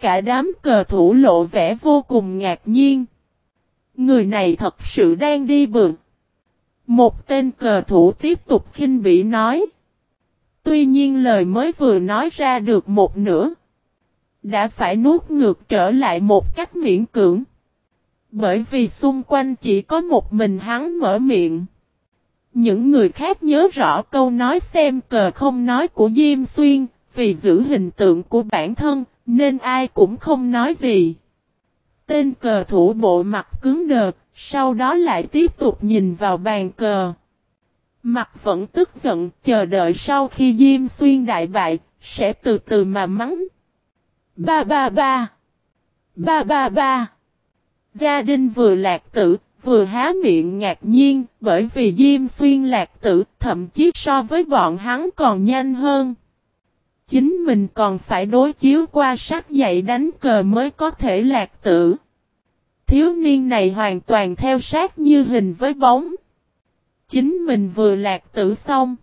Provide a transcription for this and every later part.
cả đám cờ thủ lộ vẻ vô cùng ngạc nhiên. Người này thật sự đang đi bượn. Một tên cờ thủ tiếp tục khinh bỉ nói. Tuy nhiên lời mới vừa nói ra được một nửa. Đã phải nuốt ngược trở lại một cách miễn cưỡng. Bởi vì xung quanh chỉ có một mình hắn mở miệng. Những người khác nhớ rõ câu nói xem cờ không nói của Diêm Xuyên, vì giữ hình tượng của bản thân, nên ai cũng không nói gì. Tên cờ thủ bộ mặt cứng đờ, sau đó lại tiếp tục nhìn vào bàn cờ. Mặt vẫn tức giận, chờ đợi sau khi Diêm Xuyên đại bại, sẽ từ từ mà mắng. Ba ba ba. Ba ba ba. Gia đình vừa lạc tử, vừa há miệng ngạc nhiên, bởi vì Diêm Xuyên lạc tử, thậm chí so với bọn hắn còn nhanh hơn. Chính mình còn phải đối chiếu qua sách dạy đánh cờ mới có thể lạc tử. Thiếu niên này hoàn toàn theo sát như hình với bóng. Chính mình vừa lạc tử xong.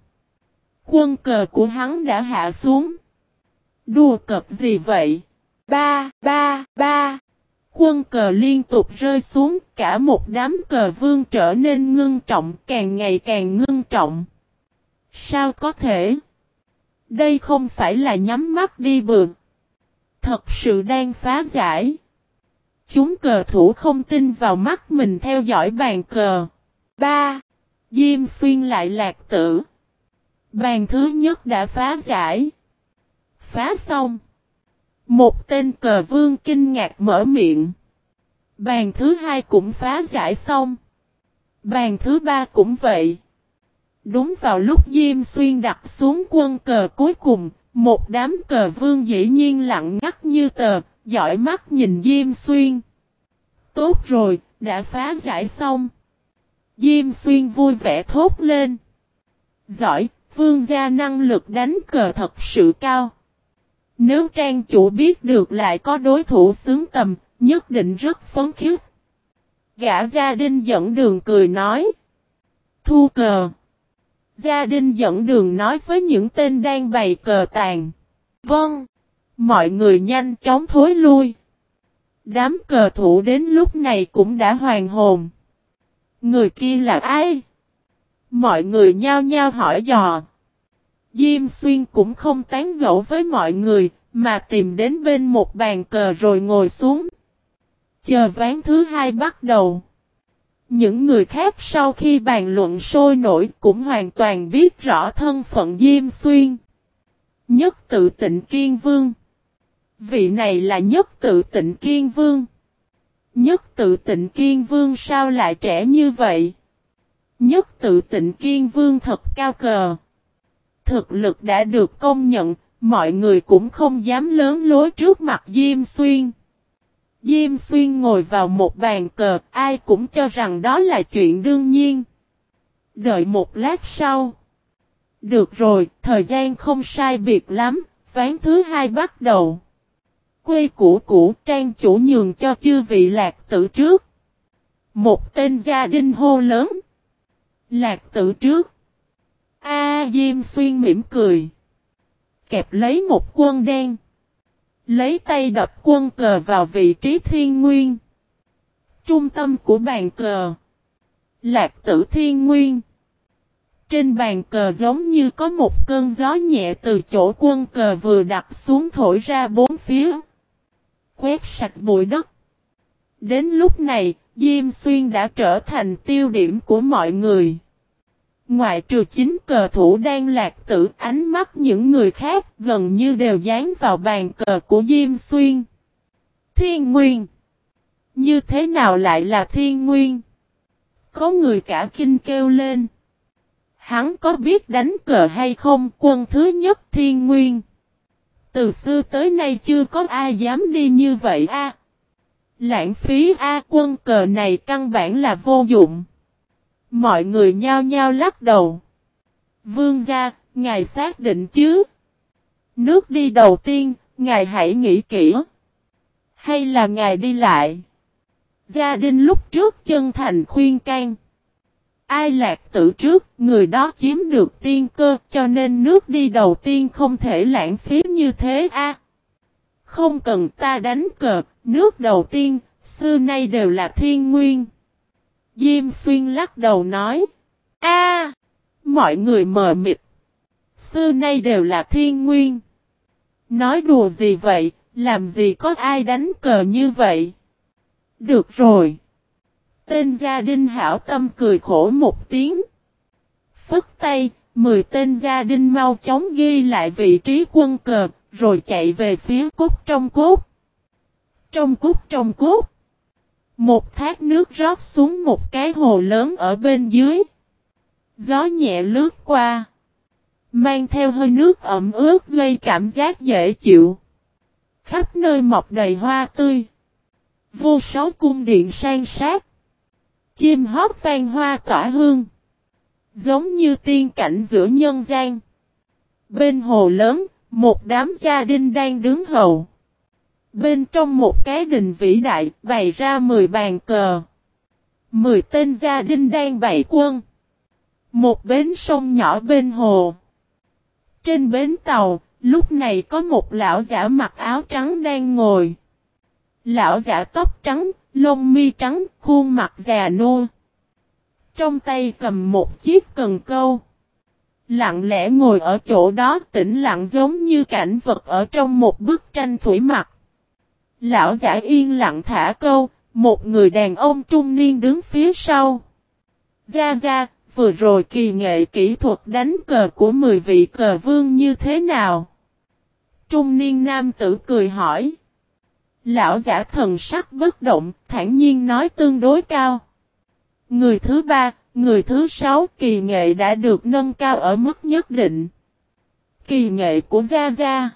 Quân cờ của hắn đã hạ xuống. Đùa cập gì vậy? Ba, ba, ba. Quân cờ liên tục rơi xuống, cả một đám cờ vương trở nên ngưng trọng, càng ngày càng ngưng trọng. Sao có thể? Đây không phải là nhắm mắt đi vượt. Thật sự đang phá giải. Chúng cờ thủ không tin vào mắt mình theo dõi bàn cờ. Ba, Diêm xuyên lại lạc tử. Bàn thứ nhất đã phá giải. Phá xong. Một tên cờ vương kinh ngạc mở miệng. Bàn thứ hai cũng phá giải xong. Bàn thứ ba cũng vậy. Đúng vào lúc Diêm Xuyên đặt xuống quân cờ cuối cùng, một đám cờ vương dĩ nhiên lặng ngắt như tờ, dõi mắt nhìn Diêm Xuyên. Tốt rồi, đã phá giải xong. Diêm Xuyên vui vẻ thốt lên. Giỏi, vương gia năng lực đánh cờ thật sự cao. Nếu trang chủ biết được lại có đối thủ xứng tầm, nhất định rất phấn khích. Gã gia đình dẫn đường cười nói. Thu cờ. Gia đình dẫn đường nói với những tên đang bày cờ tàn. Vâng. Mọi người nhanh chóng thối lui. Đám cờ thủ đến lúc này cũng đã hoàn hồn. Người kia là ai? Mọi người nhao nhao hỏi dò. Diêm xuyên cũng không tán gẫu với mọi người, mà tìm đến bên một bàn cờ rồi ngồi xuống. Chờ ván thứ hai bắt đầu. Những người khác sau khi bàn luận sôi nổi cũng hoàn toàn biết rõ thân phận Diêm Xuyên. Nhất tự tịnh Kiên Vương. Vị này là nhất tự tịnh Kiên Vương. Nhất tự tịnh Kiên Vương sao lại trẻ như vậy? Nhất tự tịnh Kiên Vương thật cao cờ. Thực lực đã được công nhận, mọi người cũng không dám lớn lối trước mặt Diêm Xuyên. Diêm Xuyên ngồi vào một bàn cờ, ai cũng cho rằng đó là chuyện đương nhiên. Đợi một lát sau. Được rồi, thời gian không sai biệt lắm, ván thứ hai bắt đầu. Quê cũ cũ trang chủ nhường cho chư vị lạc tử trước. Một tên gia đình hô lớn. Lạc tử trước. A Diêm Xuyên mỉm cười. Kẹp lấy một quân đen. Lấy tay đập quân cờ vào vị trí thiên nguyên. Trung tâm của bàn cờ. Lạc tử thiên nguyên. Trên bàn cờ giống như có một cơn gió nhẹ từ chỗ quân cờ vừa đặt xuống thổi ra bốn phía. Quét sạch bụi đất. Đến lúc này, Diêm Xuyên đã trở thành tiêu điểm của mọi người. Ngoại trừ chính cờ thủ đang lạc tử, ánh mắt những người khác gần như đều dán vào bàn cờ của Diêm Xuyên. Thiên Nguyên Như thế nào lại là Thiên Nguyên? Có người cả kinh kêu lên. Hắn có biết đánh cờ hay không quân thứ nhất Thiên Nguyên? Từ xưa tới nay chưa có ai dám đi như vậy a. Lãng phí a, quân cờ này căn bản là vô dụng. Mọi người nhao nhao lắc đầu. Vương gia, ngài xác định chứ? Nước đi đầu tiên, ngài hãy nghĩ kỹ. Hay là ngài đi lại? Gia đình lúc trước chân thành khuyên can. Ai lạc tử trước, người đó chiếm được tiên cơ, cho nên nước đi đầu tiên không thể lãng phí như thế a. Không cần ta đánh cờ, nước đầu tiên, xưa nay đều là thiên nguyên. Diêm xuyên lắc đầu nói. a mọi người mờ mịt. Xưa nay đều là thiên nguyên. Nói đùa gì vậy, làm gì có ai đánh cờ như vậy? Được rồi. Tên gia đình hảo tâm cười khổ một tiếng. Phất tay, mười tên gia đình mau chóng ghi lại vị trí quân cờ, rồi chạy về phía cốt trong cốt. Trong cốt trong cốt. Một thác nước rót xuống một cái hồ lớn ở bên dưới. Gió nhẹ lướt qua. Mang theo hơi nước ẩm ướt gây cảm giác dễ chịu. Khắp nơi mọc đầy hoa tươi. Vô số cung điện sang sát. Chim hót vang hoa tỏa hương. Giống như tiên cảnh giữa nhân gian. Bên hồ lớn, một đám gia đình đang đứng hầu. Bên trong một cái đình vĩ đại, bày ra 10 bàn cờ. 10 tên gia đình đang bày quân. Một bến sông nhỏ bên hồ. Trên bến tàu, lúc này có một lão giả mặc áo trắng đang ngồi. Lão giả tóc trắng, lông mi trắng, khuôn mặt già nua. Trong tay cầm một chiếc cần câu. Lặng lẽ ngồi ở chỗ đó tĩnh lặng giống như cảnh vật ở trong một bức tranh thủy mặc. Lão giả yên lặng thả câu, một người đàn ông trung niên đứng phía sau. Gia Gia, vừa rồi kỳ nghệ kỹ thuật đánh cờ của 10 vị cờ vương như thế nào? Trung niên nam tử cười hỏi. Lão giả thần sắc bất động, thản nhiên nói tương đối cao. Người thứ ba, người thứ sáu kỳ nghệ đã được nâng cao ở mức nhất định. Kỳ nghệ của Gia Gia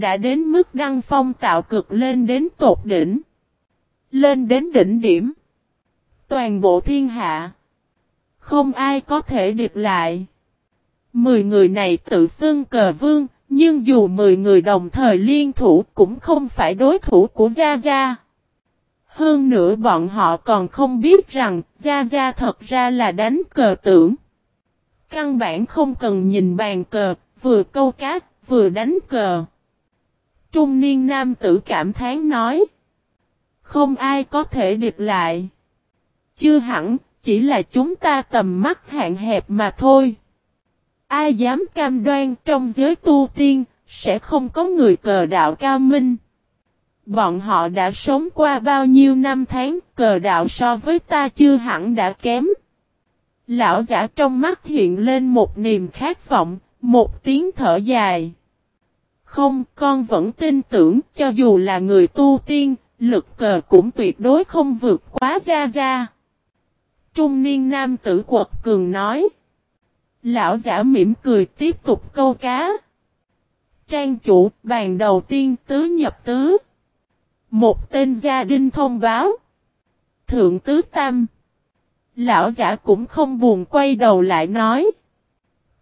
đã đến mức đăng phong tạo cực lên đến tột đỉnh. Lên đến đỉnh điểm. Toàn bộ thiên hạ. Không ai có thể địch lại. Mười người này tự xưng cờ vương, nhưng dù mười người đồng thời liên thủ cũng không phải đối thủ của Gia Gia. Hơn nữa bọn họ còn không biết rằng Gia Gia thật ra là đánh cờ tưởng. Căn bản không cần nhìn bàn cờ, vừa câu cát, vừa đánh cờ. Trung niên nam tử cảm thán nói. Không ai có thể địch lại. Chưa hẳn, chỉ là chúng ta tầm mắt hạn hẹp mà thôi. Ai dám cam đoan trong giới tu tiên, sẽ không có người cờ đạo cao minh. Bọn họ đã sống qua bao nhiêu năm tháng, cờ đạo so với ta chưa hẳn đã kém. Lão giả trong mắt hiện lên một niềm khát vọng, một tiếng thở dài. Không, con vẫn tin tưởng, cho dù là người tu tiên, lực cờ cũng tuyệt đối không vượt quá ra ra. Trung niên nam tử quật cường nói. Lão giả mỉm cười tiếp tục câu cá. Trang chủ, bàn đầu tiên tứ nhập tứ. Một tên gia đình thông báo. Thượng tứ tam. Lão giả cũng không buồn quay đầu lại nói.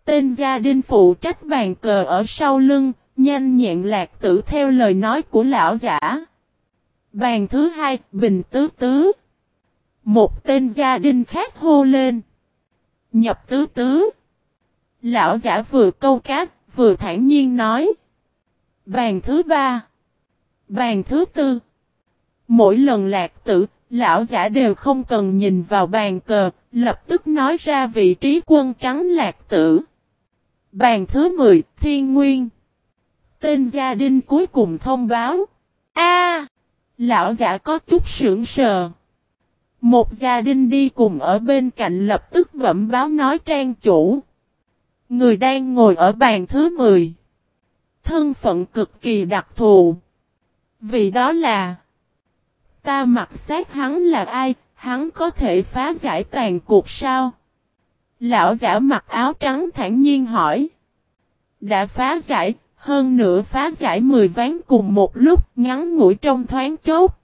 Tên gia đình phụ trách bàn cờ ở sau lưng, nhanh nhẹn lạc tử theo lời nói của lão giả. Bàn thứ hai, bình tứ tứ. Một tên gia đình khác hô lên. Nhập tứ tứ. Lão giả vừa câu cát, vừa thản nhiên nói. Bàn thứ ba. Bàn thứ tư. Mỗi lần lạc tử, lão giả đều không cần nhìn vào bàn cờ, lập tức nói ra vị trí quân trắng lạc tử. Bàn thứ 10, Thiên Nguyên. Tên gia đình cuối cùng thông báo. A, Lão giả có chút sưởng sờ. Một gia đình đi cùng ở bên cạnh lập tức bẩm báo nói trang chủ. Người đang ngồi ở bàn thứ 10. Thân phận cực kỳ đặc thù. Vì đó là Ta mặc xác hắn là ai, hắn có thể phá giải tàn cuộc sao? Lão giả mặc áo trắng thản nhiên hỏi. Đã phá giải, hơn nữa phá giải 10 ván cùng một lúc ngắn ngủi trong thoáng chốt.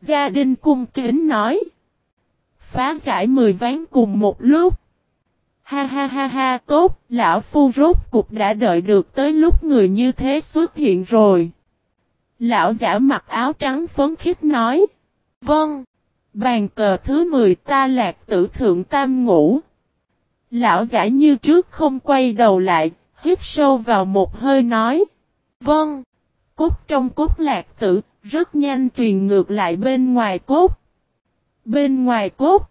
Gia đình cung kính nói. Phá giải 10 ván cùng một lúc. Ha ha ha ha tốt, lão phu rốt cục đã đợi được tới lúc người như thế xuất hiện rồi. Lão giả mặc áo trắng phấn khích nói. Vâng. Bàn cờ thứ 10 ta lạc tử thượng tam ngũ. Lão giả như trước không quay đầu lại, hít sâu vào một hơi nói. Vâng. Cốt trong cốt lạc tử, rất nhanh truyền ngược lại bên ngoài cốt. Bên ngoài cốt,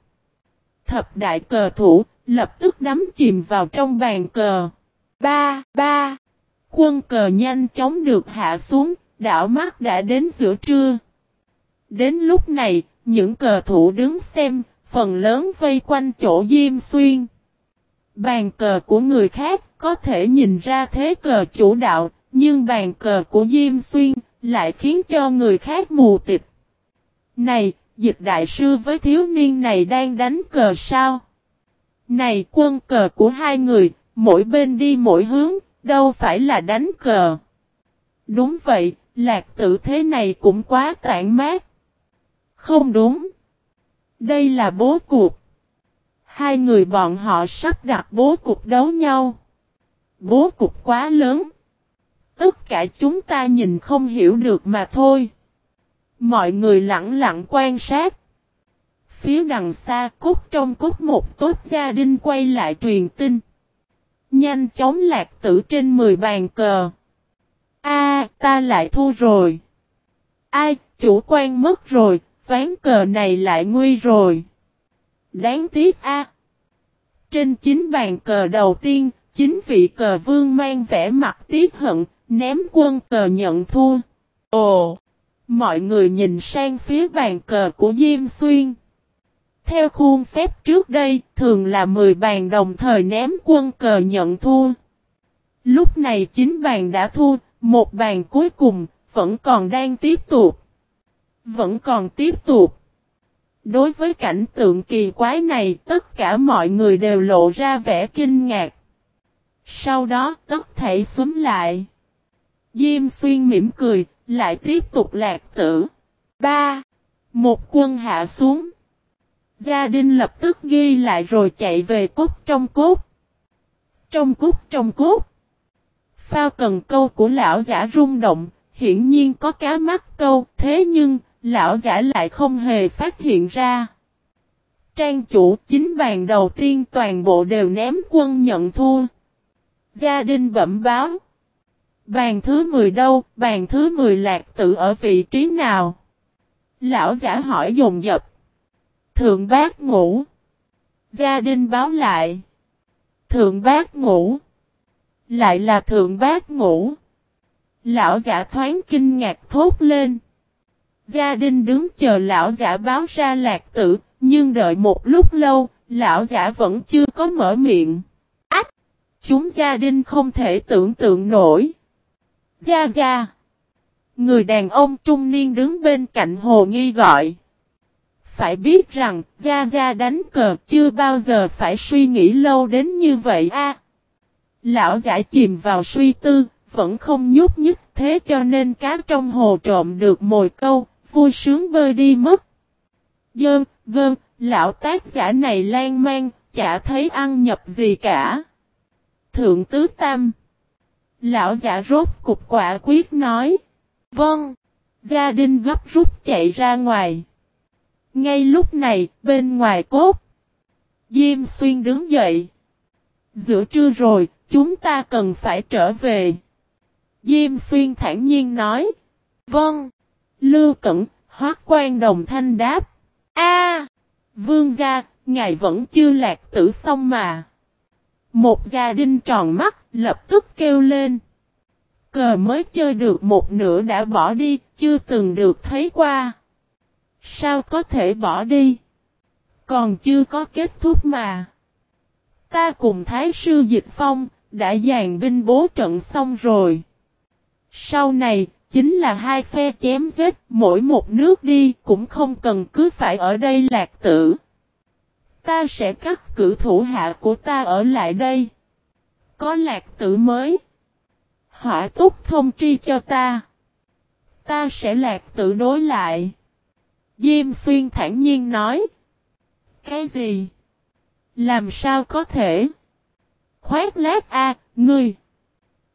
thập đại cờ thủ, lập tức đắm chìm vào trong bàn cờ. Ba, ba, quân cờ nhanh chóng được hạ xuống, đảo mắt đã đến giữa trưa. Đến lúc này, những cờ thủ đứng xem, phần lớn vây quanh chỗ Diêm Xuyên. Bàn cờ của người khác có thể nhìn ra thế cờ chủ đạo, nhưng bàn cờ của Diêm Xuyên lại khiến cho người khác mù tịch. Này, dịch đại sư với thiếu niên này đang đánh cờ sao? Này quân cờ của hai người, mỗi bên đi mỗi hướng, đâu phải là đánh cờ. Đúng vậy, lạc tử thế này cũng quá tản mát. Không đúng. Đây là bố cuộc. Hai người bọn họ sắp đặt bố cục đấu nhau. Bố cục quá lớn. Tất cả chúng ta nhìn không hiểu được mà thôi. Mọi người lặng lặng quan sát. Phía đằng xa cút trong cút một tốt gia đình quay lại truyền tin. Nhanh chóng lạc tử trên 10 bàn cờ. A, ta lại thua rồi. Ai, chủ quan mất rồi, ván cờ này lại nguy rồi. Đáng tiếc a. Trên chính bàn cờ đầu tiên, chính vị cờ vương mang vẻ mặt tiếc hận, ném quân cờ nhận thua. Ồ! Mọi người nhìn sang phía bàn cờ của Diêm Xuyên. Theo khuôn phép trước đây, thường là 10 bàn đồng thời ném quân cờ nhận thua. Lúc này chín bàn đã thua, một bàn cuối cùng, vẫn còn đang tiếp tục. Vẫn còn tiếp tục. Đối với cảnh tượng kỳ quái này, tất cả mọi người đều lộ ra vẻ kinh ngạc. Sau đó, tất thể xuống lại. Diêm xuyên mỉm cười, lại tiếp tục lạc tử. 3. Một quân hạ xuống. Gia đình lập tức ghi lại rồi chạy về cốt trong cốt. Trong cốt trong cốt. Phao cần câu của lão giả rung động, hiển nhiên có cá mắt câu, thế nhưng, lão giả lại không hề phát hiện ra. Trang chủ chính bàn đầu tiên toàn bộ đều ném quân nhận thua. Gia đình bẩm báo. Bàn thứ 10 đâu, bàn thứ 10 lạc tự ở vị trí nào? Lão giả hỏi dồn dập. Thượng bác ngủ. Gia đình báo lại. Thượng bác ngủ. Lại là thượng bác ngủ. Lão giả thoáng kinh ngạc thốt lên. Gia đình đứng chờ lão giả báo ra lạc tử, nhưng đợi một lúc lâu, lão giả vẫn chưa có mở miệng. Ách! Chúng gia đình không thể tưởng tượng nổi. Gia Gia! Người đàn ông trung niên đứng bên cạnh hồ nghi gọi. Phải biết rằng, Gia Gia đánh cờ chưa bao giờ phải suy nghĩ lâu đến như vậy a. Lão giả chìm vào suy tư, vẫn không nhúc nhích thế cho nên cá trong hồ trộm được mồi câu, vui sướng bơi đi mất. Dơn, gơn, lão tác giả này lan man, chả thấy ăn nhập gì cả. Thượng tứ tam. Lão giả rốt cục quả quyết nói. Vâng. Gia đình gấp rút chạy ra ngoài. Ngay lúc này, bên ngoài cốt. Diêm xuyên đứng dậy. Giữa trưa rồi, chúng ta cần phải trở về. Diêm xuyên thản nhiên nói. Vâng. Lưu Cẩn, hoác quan đồng thanh đáp. A, Vương gia, ngài vẫn chưa lạc tử xong mà. Một gia đình tròn mắt, lập tức kêu lên. Cờ mới chơi được một nửa đã bỏ đi, chưa từng được thấy qua. Sao có thể bỏ đi? Còn chưa có kết thúc mà. Ta cùng Thái sư Dịch Phong, đã dàn binh bố trận xong rồi. Sau này, chính là hai phe chém giết, mỗi một nước đi cũng không cần cứ phải ở đây lạc tử. Ta sẽ cắt cử thủ hạ của ta ở lại đây. Có lạc tử mới. Hỏa túc thông tri cho ta. Ta sẽ lạc tử đối lại. Diêm xuyên thản nhiên nói. Cái gì? Làm sao có thể? Khoét lát a, ngươi.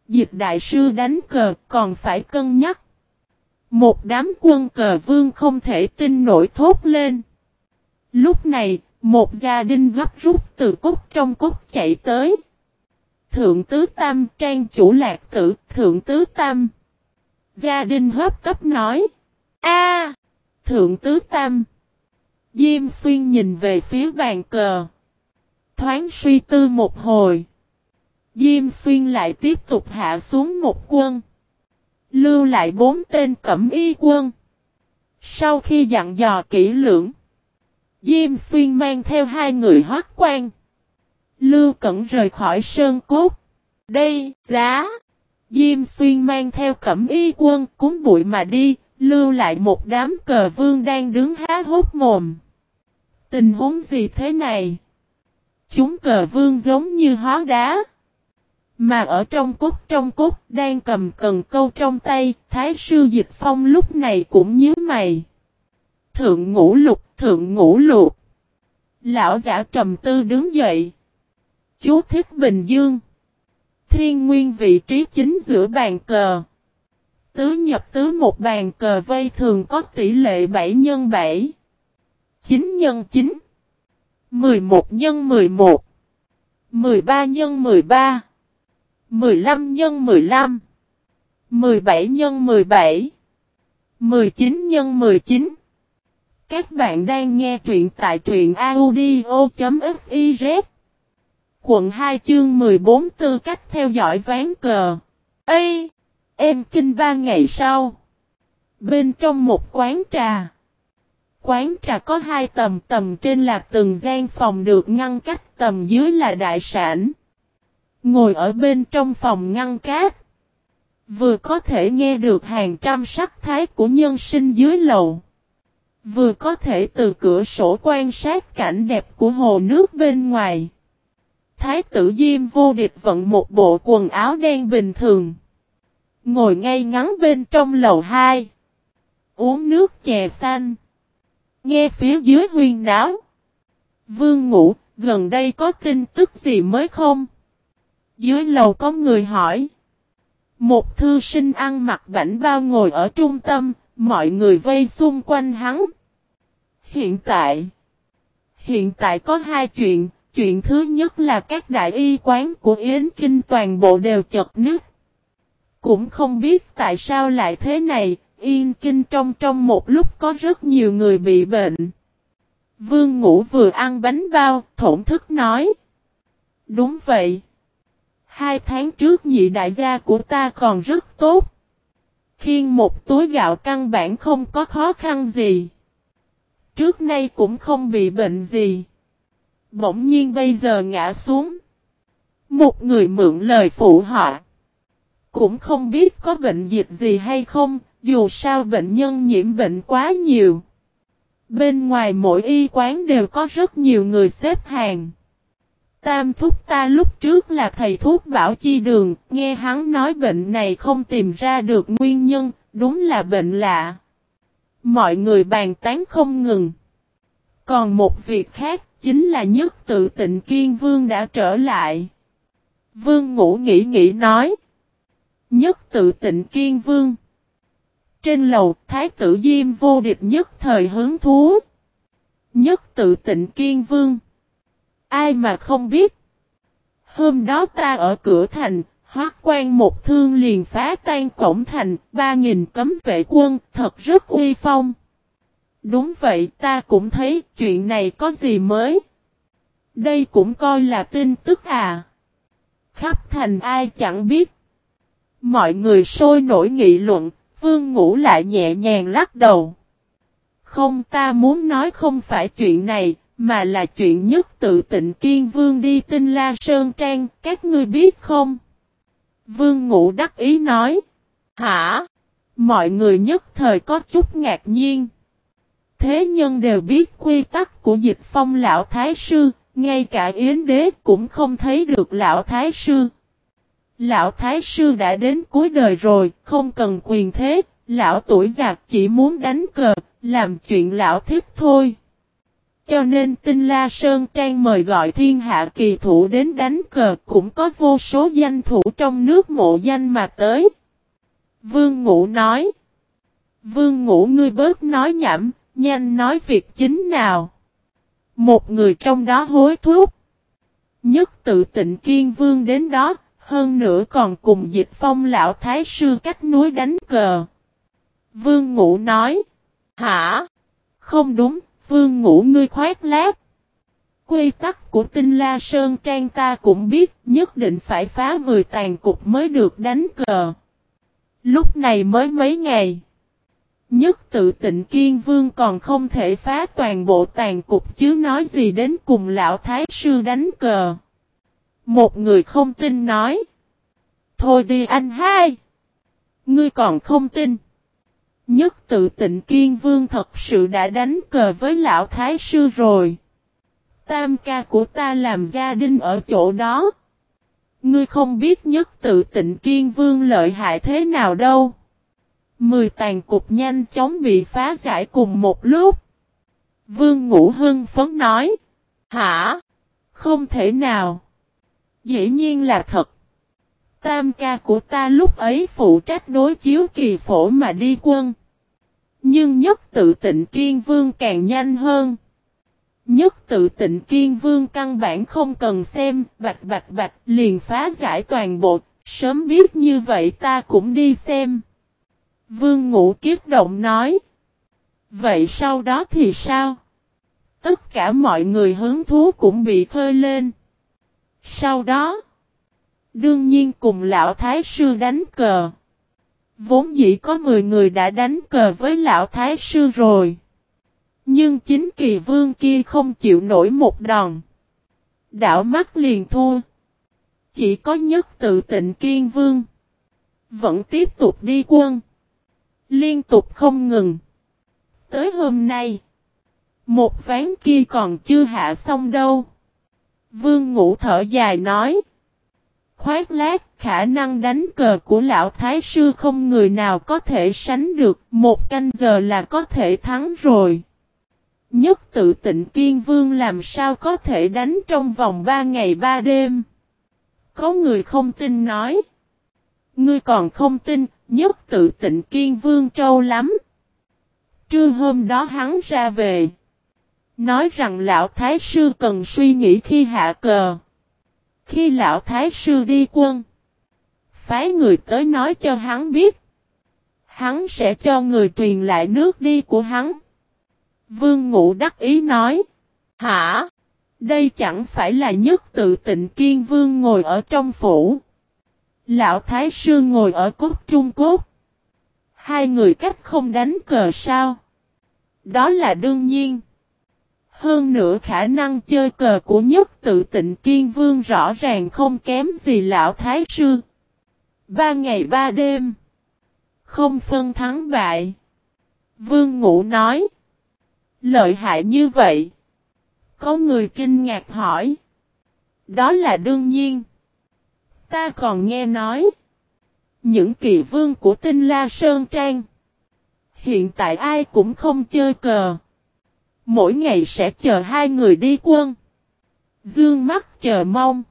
Dịch đại sư đánh cờ còn phải cân nhắc. Một đám quân cờ vương không thể tin nổi thốt lên. Lúc này, một gia đình gấp rút từ cốt trong cốt chạy tới. Thượng tứ tam trang chủ lạc tử, thượng tứ tam. Gia đình hấp tấp nói. A, Thượng tứ tam. Diêm xuyên nhìn về phía bàn cờ. Thoáng suy tư một hồi. Diêm xuyên lại tiếp tục hạ xuống một quân. Lưu lại bốn tên cẩm y quân. Sau khi dặn dò kỹ lưỡng. Diêm xuyên mang theo hai người hoác quan. Lưu cẩn rời khỏi sơn cốt. Đây, giá. Diêm xuyên mang theo cẩm y quân cúng bụi mà đi, lưu lại một đám cờ vương đang đứng há hốt mồm. Tình huống gì thế này? Chúng cờ vương giống như hóa đá. Mà ở trong cốt trong cốt đang cầm cần câu trong tay, Thái sư Dịch Phong lúc này cũng nhíu mày. Thượng ngũ lục, thượng ngũ lục. Lão giả trầm tư đứng dậy. Chú thích Bình Dương. Thiên nguyên vị trí chính giữa bàn cờ. Tứ nhập tứ một bàn cờ vây thường có tỷ lệ 7 x 7. 9 x 9. 11 x 11. 13 x 13. 15 nhân 15. 17 nhân 17. 19 nhân 19. Các bạn đang nghe truyện tại truyện audio.fiz Quận 2 chương 14 tư cách theo dõi ván cờ. Ê! Em kinh ba ngày sau. Bên trong một quán trà. Quán trà có hai tầm tầm trên là từng gian phòng được ngăn cách tầm dưới là đại sản. Ngồi ở bên trong phòng ngăn cát. Vừa có thể nghe được hàng trăm sắc thái của nhân sinh dưới lầu. Vừa có thể từ cửa sổ quan sát cảnh đẹp của hồ nước bên ngoài. Thái tử Diêm vô địch vận một bộ quần áo đen bình thường. Ngồi ngay ngắn bên trong lầu 2. Uống nước chè xanh. Nghe phía dưới huyên náo. Vương ngủ, gần đây có tin tức gì mới không? Dưới lầu có người hỏi. Một thư sinh ăn mặc bảnh bao ngồi ở trung tâm, mọi người vây xung quanh hắn. Hiện tại, hiện tại có hai chuyện, chuyện thứ nhất là các đại y quán của Yến Kinh toàn bộ đều chật nứt. Cũng không biết tại sao lại thế này, Yên Kinh trong trong một lúc có rất nhiều người bị bệnh. Vương Ngũ vừa ăn bánh bao, thổn thức nói. Đúng vậy. Hai tháng trước nhị đại gia của ta còn rất tốt. Khiên một túi gạo căn bản không có khó khăn gì. Trước nay cũng không bị bệnh gì. Bỗng nhiên bây giờ ngã xuống. Một người mượn lời phụ họ. Cũng không biết có bệnh dịch gì hay không, dù sao bệnh nhân nhiễm bệnh quá nhiều. Bên ngoài mỗi y quán đều có rất nhiều người xếp hàng. Tam thúc ta lúc trước là thầy thuốc bảo chi đường, nghe hắn nói bệnh này không tìm ra được nguyên nhân, đúng là bệnh lạ. Mọi người bàn tán không ngừng. Còn một việc khác, chính là nhất tự tịnh kiên vương đã trở lại. Vương ngủ nghĩ nghĩ nói. Nhất tự tịnh kiên vương. Trên lầu, thái tử Diêm vô địch nhất thời hứng thú. Nhất tự tịnh kiên vương. Ai mà không biết. Hôm đó ta ở cửa thành, hoác quan một thương liền phá tan cổng thành, ba nghìn cấm vệ quân, thật rất uy phong. Đúng vậy ta cũng thấy chuyện này có gì mới. Đây cũng coi là tin tức à. Khắp thành ai chẳng biết. Mọi người sôi nổi nghị luận, vương ngủ lại nhẹ nhàng lắc đầu. Không ta muốn nói không phải chuyện này, mà là chuyện nhất tự tịnh kiên vương đi tinh la sơn trang, các ngươi biết không? Vương ngũ đắc ý nói. Hả? Mọi người nhất thời có chút ngạc nhiên. Thế nhân đều biết quy tắc của dịch phong lão thái sư, ngay cả yến đế cũng không thấy được lão thái sư. Lão thái sư đã đến cuối đời rồi, không cần quyền thế, lão tuổi giặc chỉ muốn đánh cờ, làm chuyện lão thích thôi. Cho nên tinh la sơn trang mời gọi thiên hạ kỳ thủ đến đánh cờ cũng có vô số danh thủ trong nước mộ danh mà tới. Vương Ngũ nói. Vương Ngũ ngươi bớt nói nhảm, nhanh nói việc chính nào. Một người trong đó hối thúc. Nhất tự tịnh kiên vương đến đó, Hơn nữa còn cùng dịch phong lão thái sư cách núi đánh cờ. Vương Ngũ nói. Hả? Không đúng, Vương Ngũ ngươi khoét lát. Quy tắc của tinh la sơn trang ta cũng biết, nhất định phải phá 10 tàn cục mới được đánh cờ. Lúc này mới mấy ngày. Nhất tự tịnh kiên vương còn không thể phá toàn bộ tàn cục chứ nói gì đến cùng lão thái sư đánh cờ. Một người không tin nói. Thôi đi anh hai. Ngươi còn không tin. Nhất tự tịnh kiên vương thật sự đã đánh cờ với lão thái sư rồi. Tam ca của ta làm gia đình ở chỗ đó. Ngươi không biết nhất tự tịnh kiên vương lợi hại thế nào đâu. Mười tàn cục nhanh chóng bị phá giải cùng một lúc. Vương Ngũ Hưng phấn nói. Hả? Không thể nào. Dĩ nhiên là thật. Tam ca của ta lúc ấy phụ trách đối chiếu kỳ phổ mà đi quân. Nhưng nhất tự tịnh kiên vương càng nhanh hơn. Nhất tự tịnh kiên vương căn bản không cần xem, bạch bạch bạch liền phá giải toàn bộ, sớm biết như vậy ta cũng đi xem. Vương ngũ kiếp động nói. Vậy sau đó thì sao? Tất cả mọi người hứng thú cũng bị khơi lên. Sau đó, đương nhiên cùng lão thái sư đánh cờ. Vốn dĩ có 10 người đã đánh cờ với lão thái sư rồi. Nhưng chính kỳ vương kia không chịu nổi một đòn. Đảo mắt liền thua. Chỉ có nhất tự tịnh kiên vương. Vẫn tiếp tục đi quân. Liên tục không ngừng. Tới hôm nay. Một ván kia còn chưa hạ xong đâu. Vương ngủ thở dài nói. Khoát lát khả năng đánh cờ của lão thái sư không người nào có thể sánh được. Một canh giờ là có thể thắng rồi. Nhất tự tịnh kiên vương làm sao có thể đánh trong vòng ba ngày ba đêm. Có người không tin nói. Ngươi còn không tin, nhất tự tịnh kiên vương trâu lắm. Trưa hôm đó hắn ra về. Nói rằng lão thái sư cần suy nghĩ khi hạ cờ. Khi lão thái sư đi quân. Phái người tới nói cho hắn biết. Hắn sẽ cho người truyền lại nước đi của hắn. Vương Ngũ đắc ý nói. Hả? Đây chẳng phải là nhất tự tịnh kiên vương ngồi ở trong phủ. Lão Thái Sư ngồi ở cốt trung cốt. Hai người cách không đánh cờ sao? Đó là đương nhiên. Hơn nữa khả năng chơi cờ của nhất tự tịnh kiên vương rõ ràng không kém gì lão Thái Sư. Ba ngày ba đêm. Không phân thắng bại. Vương Ngũ nói. Lợi hại như vậy. Có người kinh ngạc hỏi. Đó là đương nhiên. Ta còn nghe nói. Những kỳ vương của tinh la Sơn Trang. Hiện tại ai cũng không chơi cờ. Mỗi ngày sẽ chờ hai người đi quân. Dương mắt chờ mong.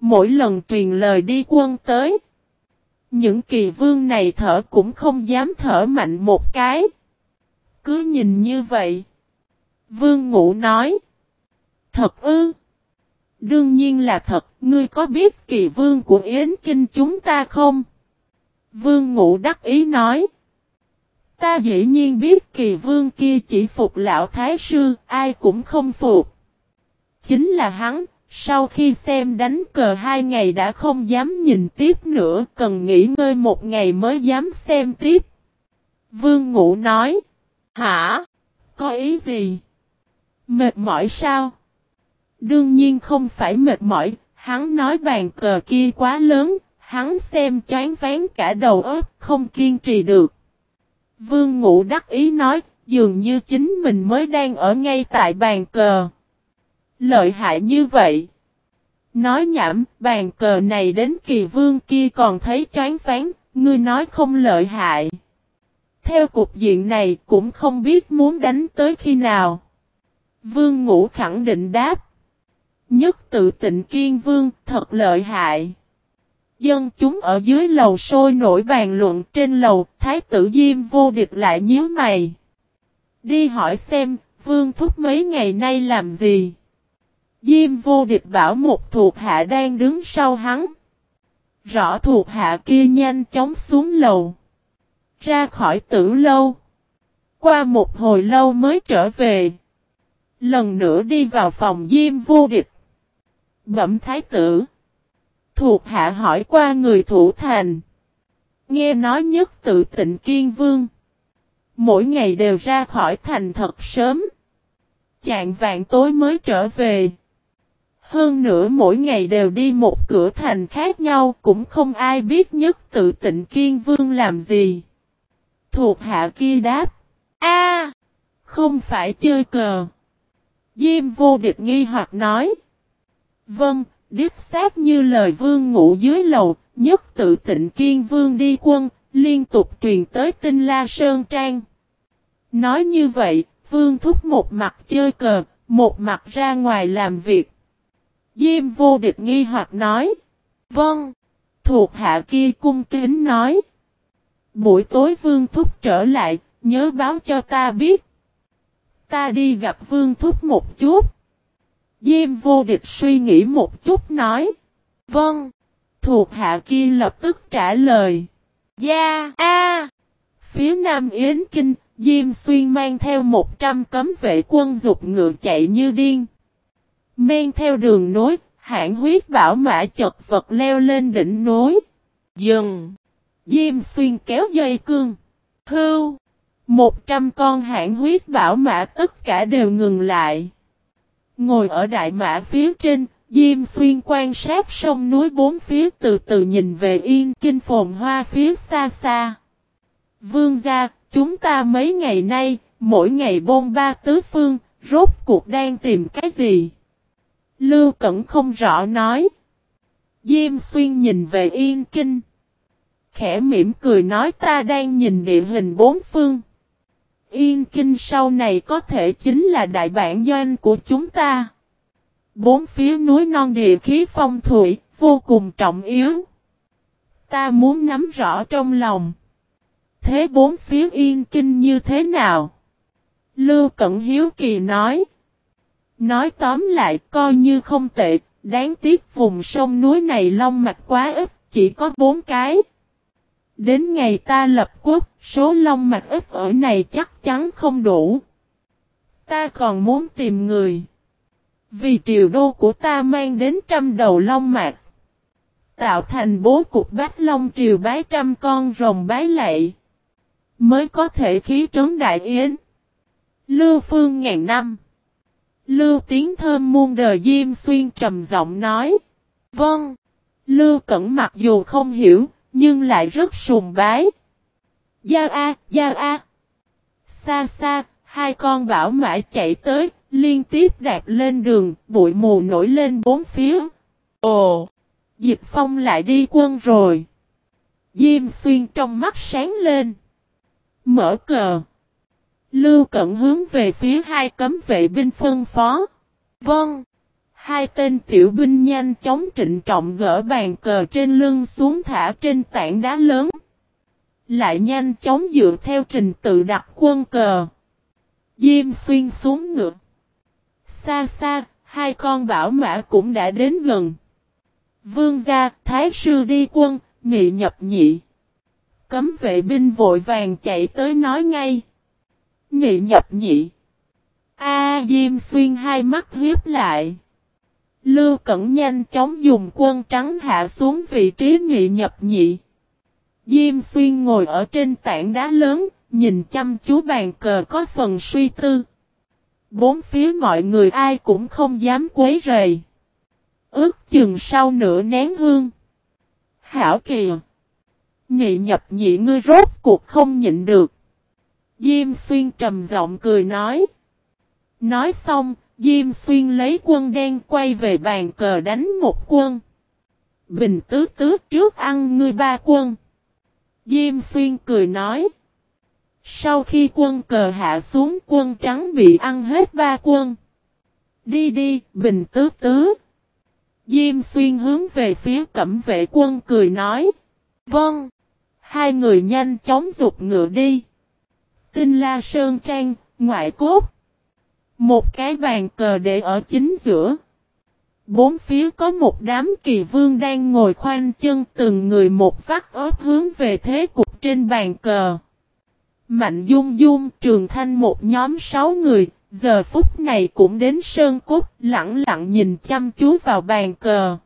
Mỗi lần truyền lời đi quân tới. Những kỳ vương này thở cũng không dám thở mạnh một cái. Cứ nhìn như vậy. Vương Ngũ nói. Thật ư. Đương nhiên là thật, ngươi có biết kỳ vương của Yến Kinh chúng ta không? Vương Ngũ đắc ý nói. Ta dĩ nhiên biết kỳ vương kia chỉ phục lão thái sư, ai cũng không phục. Chính là hắn, sau khi xem đánh cờ hai ngày đã không dám nhìn tiếp nữa, cần nghỉ ngơi một ngày mới dám xem tiếp. Vương Ngũ nói. Hả? Có ý gì? Mệt mỏi sao? Đương nhiên không phải mệt mỏi, hắn nói bàn cờ kia quá lớn, hắn xem chán ván cả đầu óc, không kiên trì được. Vương Ngũ đắc ý nói, dường như chính mình mới đang ở ngay tại bàn cờ. Lợi hại như vậy. Nói nhảm, bàn cờ này đến kỳ vương kia còn thấy chán phán, ngươi nói không lợi hại. Theo cục diện này cũng không biết muốn đánh tới khi nào. Vương Ngũ khẳng định đáp. Nhất tự tịnh kiên vương thật lợi hại. Dân chúng ở dưới lầu sôi nổi bàn luận trên lầu, thái tử Diêm vô địch lại nhíu mày. Đi hỏi xem, vương thúc mấy ngày nay làm gì? Diêm vô địch bảo một thuộc hạ đang đứng sau hắn. Rõ thuộc hạ kia nhanh chóng xuống lầu. Ra khỏi tử lâu. Qua một hồi lâu mới trở về. Lần nữa đi vào phòng diêm vô địch. Bẩm thái tử. Thuộc hạ hỏi qua người thủ thành. Nghe nói nhất tự tịnh kiên vương. Mỗi ngày đều ra khỏi thành thật sớm. Chạng vạn tối mới trở về. Hơn nữa mỗi ngày đều đi một cửa thành khác nhau cũng không ai biết nhất tự tịnh kiên vương làm gì. Thuộc hạ kia đáp. a không phải chơi cờ. Diêm vô địch nghi hoặc nói. Vâng, đích xác như lời vương ngủ dưới lầu, nhất tự tịnh kiên vương đi quân, liên tục truyền tới tinh la sơn trang. Nói như vậy, vương thúc một mặt chơi cờ, một mặt ra ngoài làm việc. Diêm vô địch nghi hoặc nói. Vâng. Thuộc hạ kia cung kính nói. Buổi tối vương thúc trở lại, nhớ báo cho ta biết. Ta đi gặp vương thúc một chút. Diêm vô địch suy nghĩ một chút nói. Vâng. Thuộc hạ kia lập tức trả lời. Gia A. Phía Nam Yến Kinh, Diêm Xuyên mang theo 100 cấm vệ quân dục ngựa chạy như điên. Men theo đường nối, hãng huyết bảo mã chật vật leo lên đỉnh nối. Dừng. Diêm Xuyên kéo dây cương. Hưu. Một trăm con hãng huyết bảo mã tất cả đều ngừng lại. Ngồi ở đại mã phía trên, Diêm Xuyên quan sát sông núi bốn phía từ từ nhìn về yên kinh phồn hoa phía xa xa. Vương gia, chúng ta mấy ngày nay, mỗi ngày bôn ba tứ phương, rốt cuộc đang tìm cái gì? Lưu Cẩn không rõ nói. Diêm Xuyên nhìn về yên kinh. Khẽ mỉm cười nói ta đang nhìn địa hình bốn phương. Yên kinh sau này có thể chính là đại bản doanh của chúng ta. Bốn phía núi non địa khí phong thủy, vô cùng trọng yếu. Ta muốn nắm rõ trong lòng. Thế bốn phía yên kinh như thế nào? Lưu Cẩn Hiếu Kỳ nói. Nói tóm lại coi như không tệ, đáng tiếc vùng sông núi này long mạch quá ít, chỉ có bốn cái. Đến ngày ta lập quốc, số long mạch ít ở này chắc chắn không đủ. Ta còn muốn tìm người. Vì triều đô của ta mang đến trăm đầu long mạch. Tạo thành bố cục bát long triều bái trăm con rồng bái lệ. Mới có thể khí trấn đại yến. Lưu phương ngàn năm. Lưu tiếng thơm muôn đời Diêm Xuyên trầm giọng nói. Vâng. Lưu Cẩn mặc dù không hiểu, nhưng lại rất sùng bái. Gia A, Gia A. Xa xa, hai con bảo mã chạy tới, liên tiếp đạp lên đường, bụi mù nổi lên bốn phía. Ồ, Dịch Phong lại đi quân rồi. Diêm xuyên trong mắt sáng lên. Mở cờ. Lưu cận hướng về phía hai cấm vệ binh phân phó. Vâng. Hai tên tiểu binh nhanh chóng trịnh trọng gỡ bàn cờ trên lưng xuống thả trên tảng đá lớn. Lại nhanh chóng dựa theo trình tự đặt quân cờ. Diêm xuyên xuống ngựa. Xa xa, hai con bảo mã cũng đã đến gần. Vương gia, thái sư đi quân, nghị nhập nhị. Cấm vệ binh vội vàng chạy tới nói ngay. Nghị nhập nhị. A Diêm xuyên hai mắt hiếp lại. Lưu Cẩn nhanh chóng dùng quân trắng hạ xuống vị trí nghị nhập nhị. Diêm xuyên ngồi ở trên tảng đá lớn, nhìn chăm chú bàn cờ có phần suy tư. Bốn phía mọi người ai cũng không dám quấy rầy. Ước chừng sau nửa nén hương. Hảo kìa! Nghị nhập nhị ngươi rốt cuộc không nhịn được. Diêm xuyên trầm giọng cười nói. Nói xong, Diêm xuyên lấy quân đen quay về bàn cờ đánh một quân. Bình tứ tứ trước ăn ngươi ba quân. Diêm xuyên cười nói. Sau khi quân cờ hạ xuống quân trắng bị ăn hết ba quân. Đi đi, bình tứ tứ. Diêm xuyên hướng về phía cẩm vệ quân cười nói. Vâng. Hai người nhanh chóng dục ngựa đi. Tinh la sơn trang, ngoại cốt. Một cái bàn cờ để ở chính giữa. Bốn phía có một đám kỳ vương đang ngồi khoanh chân từng người một vắt ớt hướng về thế cục trên bàn cờ. Mạnh Dung Dung, Trường Thanh một nhóm sáu người, giờ phút này cũng đến Sơn Cốt, lặng lặng nhìn chăm chú vào bàn cờ.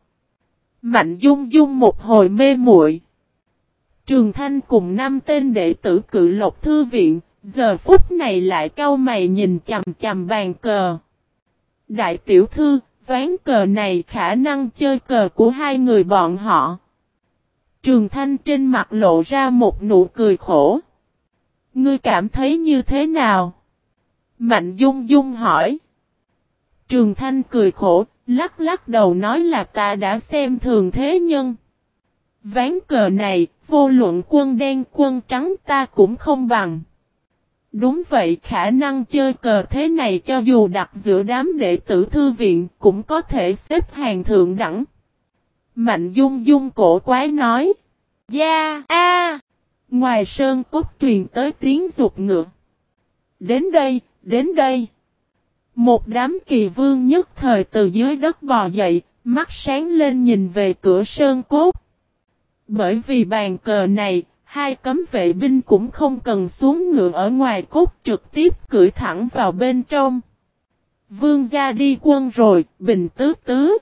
Mạnh Dung Dung một hồi mê muội. Trường Thanh cùng năm tên đệ tử cự lộc thư viện, giờ phút này lại cau mày nhìn chầm chầm bàn cờ. Đại tiểu thư, ván cờ này khả năng chơi cờ của hai người bọn họ. Trường Thanh trên mặt lộ ra một nụ cười khổ. Ngươi cảm thấy như thế nào? Mạnh Dung Dung hỏi. Trường Thanh cười khổ, lắc lắc đầu nói là ta đã xem thường thế nhân. Ván cờ này, vô luận quân đen quân trắng ta cũng không bằng. Đúng vậy khả năng chơi cờ thế này cho dù đặt giữa đám đệ tử thư viện cũng có thể xếp hàng thượng đẳng. Mạnh dung dung cổ quái nói. Gia a Ngoài sơn cốt truyền tới tiếng rụt ngựa. Đến đây, đến đây. Một đám kỳ vương nhất thời từ dưới đất bò dậy, mắt sáng lên nhìn về cửa sơn cốt. Bởi vì bàn cờ này, hai cấm vệ binh cũng không cần xuống ngựa ở ngoài cốt trực tiếp cưỡi thẳng vào bên trong. Vương gia đi quân rồi, bình tứ tứ.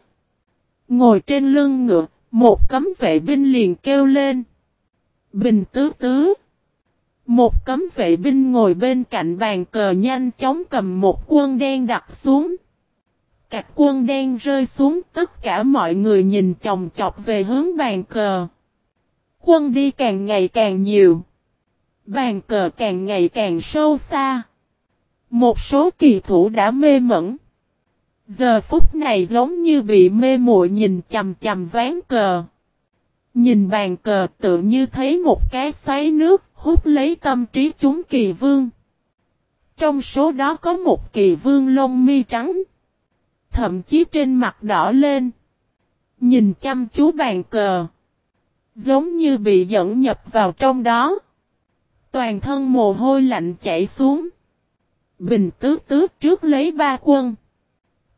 Ngồi trên lưng ngựa, một cấm vệ binh liền kêu lên. Bình tứ tứ. Một cấm vệ binh ngồi bên cạnh bàn cờ nhanh chóng cầm một quân đen đặt xuống. Cạch quân đen rơi xuống tất cả mọi người nhìn chồng chọc về hướng bàn cờ. Quân đi càng ngày càng nhiều. Bàn cờ càng ngày càng sâu xa. Một số kỳ thủ đã mê mẩn. Giờ phút này giống như bị mê muội nhìn chầm chầm ván cờ. Nhìn bàn cờ tự như thấy một cái xoáy nước, hút lấy tâm trí chúng kỳ vương. Trong số đó có một kỳ vương lông mi trắng. Thậm chí trên mặt đỏ lên. Nhìn chăm chú bàn cờ. Giống như bị dẫn nhập vào trong đó. Toàn thân mồ hôi lạnh chảy xuống. Bình tứ tứ trước lấy ba quân.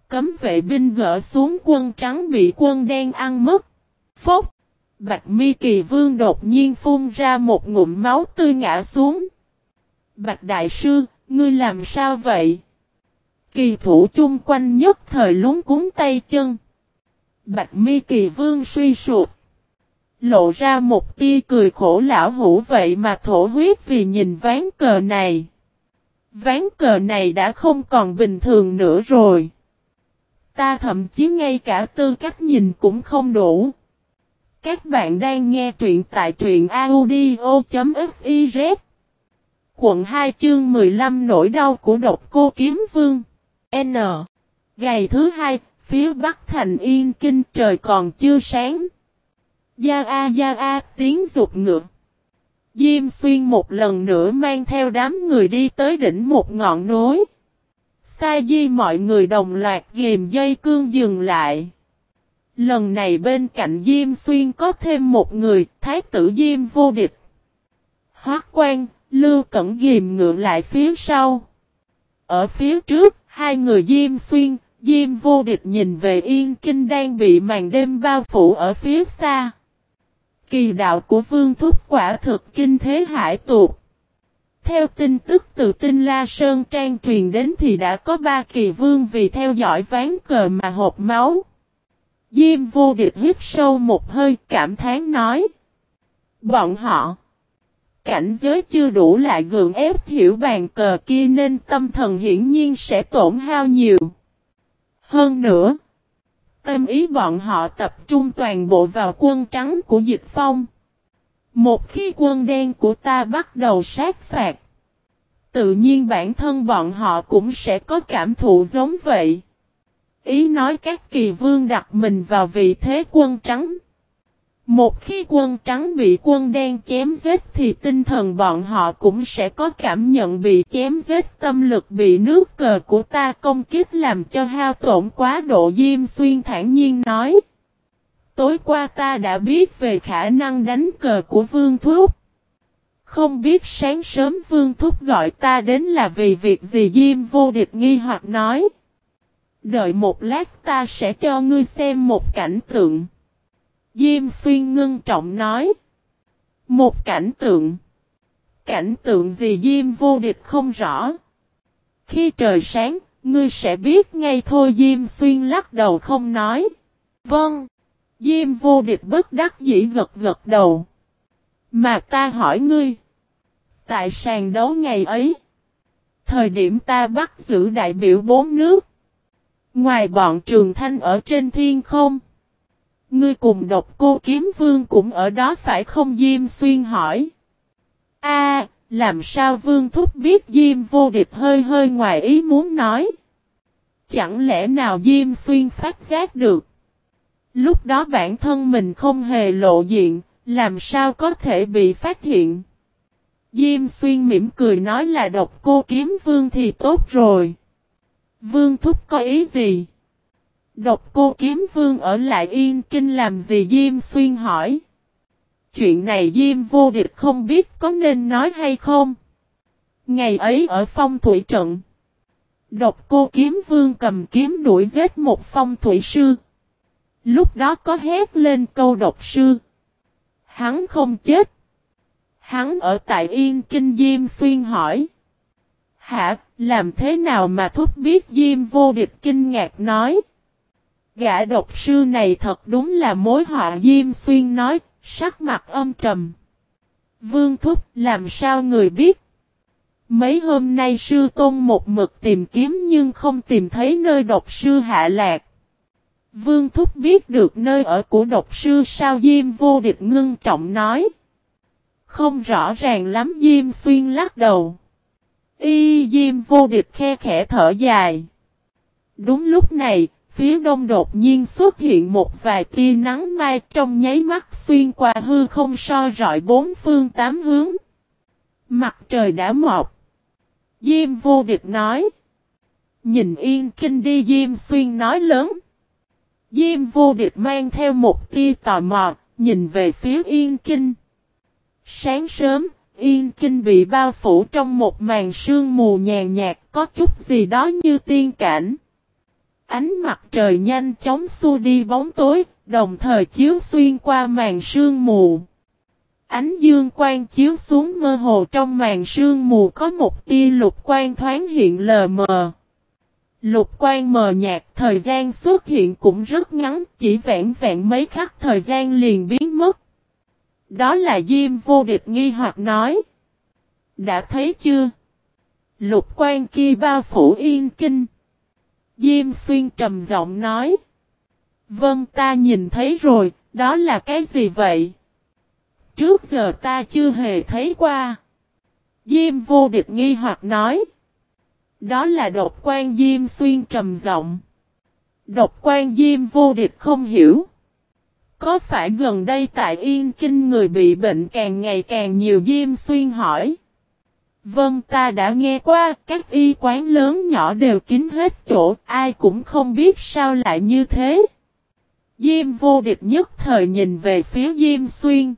Cấm vệ binh gỡ xuống quân trắng bị quân đen ăn mất. Phốc. Bạch mi kỳ vương đột nhiên phun ra một ngụm máu tươi ngã xuống. Bạch đại sư, ngươi làm sao vậy? Kỳ thủ chung quanh nhất thời lúng cúng tay chân. Bạch mi kỳ vương suy sụp. Lộ ra một tia cười khổ lão hủ vậy mà thổ huyết vì nhìn ván cờ này. Ván cờ này đã không còn bình thường nữa rồi. Ta thậm chí ngay cả tư cách nhìn cũng không đủ. Các bạn đang nghe truyện tại truyện audio.fiz Quận 2 chương 15 nỗi đau của độc cô kiếm vương N Ngày thứ hai, phía bắc thành yên kinh trời còn chưa sáng. Gia a gia a tiếng rụt ngựa. Diêm xuyên một lần nữa mang theo đám người đi tới đỉnh một ngọn núi. Sa di mọi người đồng loạt ghim dây cương dừng lại. Lần này bên cạnh Diêm Xuyên có thêm một người, Thái tử Diêm vô địch. Hoác quan, Lưu Cẩn ghim ngựa lại phía sau. Ở phía trước, hai người Diêm Xuyên, Diêm vô địch nhìn về Yên Kinh đang bị màn đêm bao phủ ở phía xa. Kỳ đạo của Vương Thúc quả thực kinh thế hải tuột. Theo tin tức từ tinh La Sơn Trang truyền đến thì đã có ba kỳ vương vì theo dõi ván cờ mà hộp máu. Diêm vô địch hít sâu một hơi cảm thán nói. Bọn họ. Cảnh giới chưa đủ lại gượng ép hiểu bàn cờ kia nên tâm thần hiển nhiên sẽ tổn hao nhiều. Hơn nữa. Tâm ý bọn họ tập trung toàn bộ vào quân trắng của dịch phong. Một khi quân đen của ta bắt đầu sát phạt. Tự nhiên bản thân bọn họ cũng sẽ có cảm thụ giống vậy. Ý nói các kỳ vương đặt mình vào vị thế quân trắng. Một khi quân trắng bị quân đen chém giết thì tinh thần bọn họ cũng sẽ có cảm nhận bị chém giết, tâm lực bị nước cờ của ta công kích làm cho hao tổn quá độ Diêm Xuyên thản nhiên nói. Tối qua ta đã biết về khả năng đánh cờ của Vương Thúc. Không biết sáng sớm Vương Thúc gọi ta đến là vì việc gì Diêm vô địch nghi hoặc nói. Đợi một lát ta sẽ cho ngươi xem một cảnh tượng. Diêm xuyên ngưng trọng nói. Một cảnh tượng. Cảnh tượng gì Diêm vô địch không rõ. Khi trời sáng, ngươi sẽ biết ngay thôi Diêm xuyên lắc đầu không nói. Vâng. Diêm vô địch bất đắc dĩ gật gật đầu. Mà ta hỏi ngươi. Tại sàn đấu ngày ấy. Thời điểm ta bắt giữ đại biểu bốn nước. Ngoài bọn trường thanh ở trên thiên không. Ngươi cùng độc cô kiếm vương cũng ở đó phải không Diêm xuyên hỏi. A, làm sao vương thúc biết Diêm vô địch hơi hơi ngoài ý muốn nói. Chẳng lẽ nào Diêm xuyên phát giác được. Lúc đó bản thân mình không hề lộ diện, làm sao có thể bị phát hiện. Diêm xuyên mỉm cười nói là độc cô kiếm vương thì tốt rồi. Vương thúc có ý gì? Độc cô kiếm vương ở lại yên kinh làm gì Diêm xuyên hỏi. Chuyện này Diêm vô địch không biết có nên nói hay không. Ngày ấy ở phong thủy trận. Độc cô kiếm vương cầm kiếm đuổi giết một phong thủy sư. Lúc đó có hét lên câu độc sư. Hắn không chết. Hắn ở tại Yên Kinh Diêm Xuyên hỏi. Hả, làm thế nào mà thúc biết Diêm vô địch kinh ngạc nói. Gã độc sư này thật đúng là mối họa Diêm Xuyên nói, sắc mặt âm trầm. Vương thúc làm sao người biết. Mấy hôm nay sư tôn một mực tìm kiếm nhưng không tìm thấy nơi độc sư hạ lạc. Vương Thúc biết được nơi ở của độc sư sao Diêm vô địch ngưng trọng nói. Không rõ ràng lắm Diêm xuyên lắc đầu. Y Diêm vô địch khe khẽ thở dài. Đúng lúc này, phía đông đột nhiên xuất hiện một vài tia nắng mai trong nháy mắt xuyên qua hư không soi rọi bốn phương tám hướng. Mặt trời đã mọc. Diêm vô địch nói. Nhìn yên kinh đi Diêm xuyên nói lớn. Diêm vô địch mang theo một tia tò mò, nhìn về phía Yên Kinh. Sáng sớm, Yên Kinh bị bao phủ trong một màn sương mù nhàn nhạt có chút gì đó như tiên cảnh. Ánh mặt trời nhanh chóng xua đi bóng tối, đồng thời chiếu xuyên qua màn sương mù. Ánh dương quang chiếu xuống mơ hồ trong màn sương mù có một tia lục quang thoáng hiện lờ mờ. Lục quang mờ nhạt, thời gian xuất hiện cũng rất ngắn, chỉ vẹn vẹn mấy khắc thời gian liền biến mất. Đó là Diêm vô địch nghi hoặc nói. Đã thấy chưa? Lục quan kia bao phủ yên kinh. Diêm xuyên trầm giọng nói. Vâng ta nhìn thấy rồi, đó là cái gì vậy? Trước giờ ta chưa hề thấy qua. Diêm vô địch nghi hoặc nói. Đó là độc quan diêm xuyên trầm giọng. Độc quan diêm vô địch không hiểu. Có phải gần đây tại Yên Kinh người bị bệnh càng ngày càng nhiều diêm xuyên hỏi. Vâng ta đã nghe qua các y quán lớn nhỏ đều kín hết chỗ ai cũng không biết sao lại như thế. Diêm vô địch nhất thời nhìn về phía Diêm Xuyên.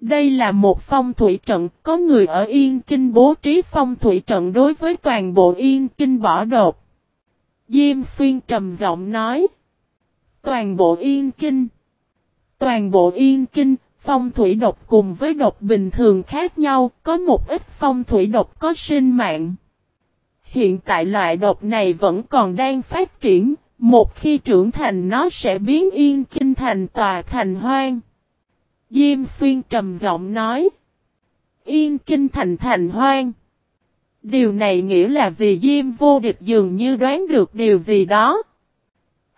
Đây là một phong thủy trận, có người ở Yên Kinh bố trí phong thủy trận đối với toàn bộ Yên Kinh bỏ đột. Diêm Xuyên trầm giọng nói. Toàn bộ Yên Kinh. Toàn bộ Yên Kinh, phong thủy độc cùng với độc bình thường khác nhau, có một ít phong thủy độc có sinh mạng. Hiện tại loại độc này vẫn còn đang phát triển, một khi trưởng thành nó sẽ biến Yên Kinh thành tòa thành hoang. Diêm xuyên trầm giọng nói. Yên kinh thành thành hoang. Điều này nghĩa là gì Diêm vô địch dường như đoán được điều gì đó.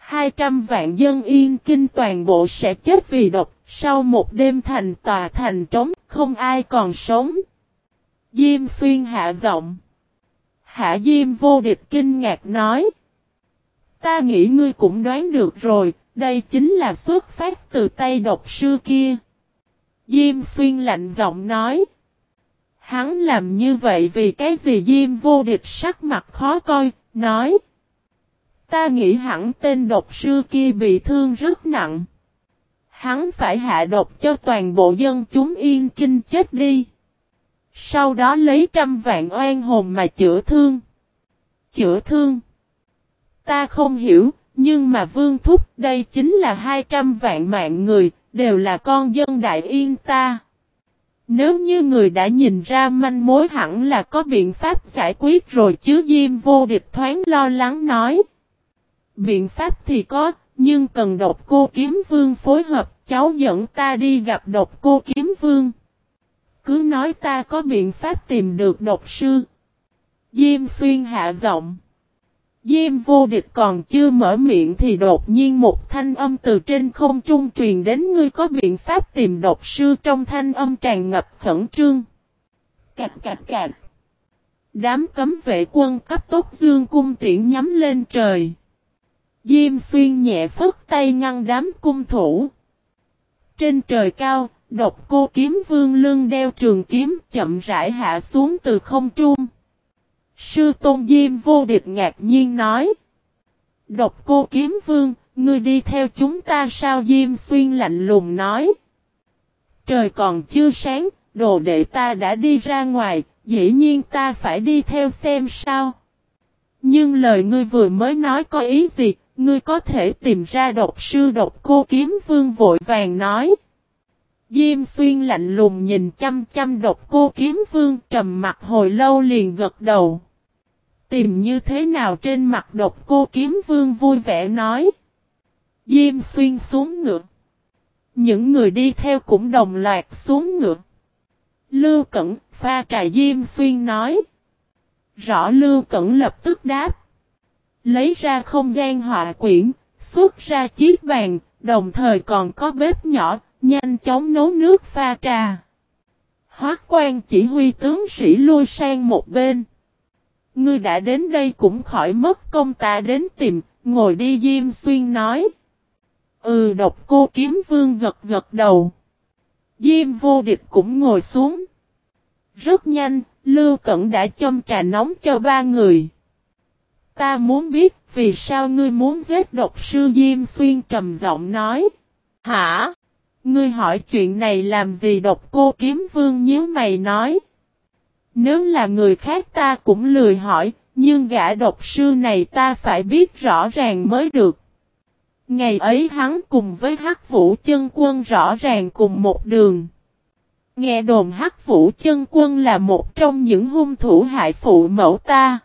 200 vạn dân yên kinh toàn bộ sẽ chết vì độc, sau một đêm thành tòa thành trống, không ai còn sống. Diêm xuyên hạ giọng. Hạ Diêm vô địch kinh ngạc nói. Ta nghĩ ngươi cũng đoán được rồi, đây chính là xuất phát từ tay độc sư kia. Diêm xuyên lạnh giọng nói. Hắn làm như vậy vì cái gì Diêm vô địch sắc mặt khó coi, nói. Ta nghĩ hẳn tên độc sư kia bị thương rất nặng. Hắn phải hạ độc cho toàn bộ dân chúng yên kinh chết đi. Sau đó lấy trăm vạn oan hồn mà chữa thương. Chữa thương. Ta không hiểu, nhưng mà Vương Thúc đây chính là 200 vạn mạng người, đều là con dân Đại Yên ta. Nếu như người đã nhìn ra manh mối hẳn là có biện pháp giải quyết rồi chứ Diêm vô địch thoáng lo lắng nói. Biện pháp thì có, nhưng cần độc cô kiếm vương phối hợp, cháu dẫn ta đi gặp độc cô kiếm vương. Cứ nói ta có biện pháp tìm được độc sư. Diêm xuyên hạ giọng. Diêm vô địch còn chưa mở miệng thì đột nhiên một thanh âm từ trên không trung truyền đến ngươi có biện pháp tìm độc sư trong thanh âm tràn ngập khẩn trương. Cạch cạch cạch. Đám cấm vệ quân cấp tốt dương cung tiễn nhắm lên trời. Diêm xuyên nhẹ phất tay ngăn đám cung thủ. Trên trời cao, độc cô kiếm vương lưng đeo trường kiếm chậm rãi hạ xuống từ không trung. Sư Tôn Diêm vô địch ngạc nhiên nói. Độc cô kiếm vương, ngươi đi theo chúng ta sao Diêm xuyên lạnh lùng nói. Trời còn chưa sáng, đồ đệ ta đã đi ra ngoài, dĩ nhiên ta phải đi theo xem sao. Nhưng lời ngươi vừa mới nói có ý gì, ngươi có thể tìm ra độc sư độc cô kiếm vương vội vàng nói. Diêm xuyên lạnh lùng nhìn chăm chăm độc cô kiếm vương, trầm mặt hồi lâu liền gật đầu. Tìm như thế nào trên mặt độc cô kiếm vương vui vẻ nói. Diêm xuyên xuống ngựa. Những người đi theo cũng đồng loạt xuống ngựa. Lưu Cẩn pha trà Diêm xuyên nói. Rõ Lưu Cẩn lập tức đáp. Lấy ra không gian họa quyển, xuất ra chiếc bàn, đồng thời còn có bếp nhỏ, nhanh chóng nấu nước pha trà. Hoác quan chỉ huy tướng sĩ lui sang một bên. Ngươi đã đến đây cũng khỏi mất công ta đến tìm, ngồi đi Diêm Xuyên nói. Ừ độc cô kiếm vương gật gật đầu. Diêm vô địch cũng ngồi xuống. Rất nhanh, Lưu Cẩn đã châm trà nóng cho ba người. Ta muốn biết vì sao ngươi muốn giết độc sư Diêm Xuyên trầm giọng nói. Hả? Ngươi hỏi chuyện này làm gì độc cô kiếm vương nhớ mày nói. Nếu là người khác ta cũng lười hỏi, nhưng gã độc sư này ta phải biết rõ ràng mới được. Ngày ấy hắn cùng với Hắc Vũ chân quân rõ ràng cùng một đường. Nghe đồn Hắc Vũ chân quân là một trong những hung thủ hại phụ mẫu ta.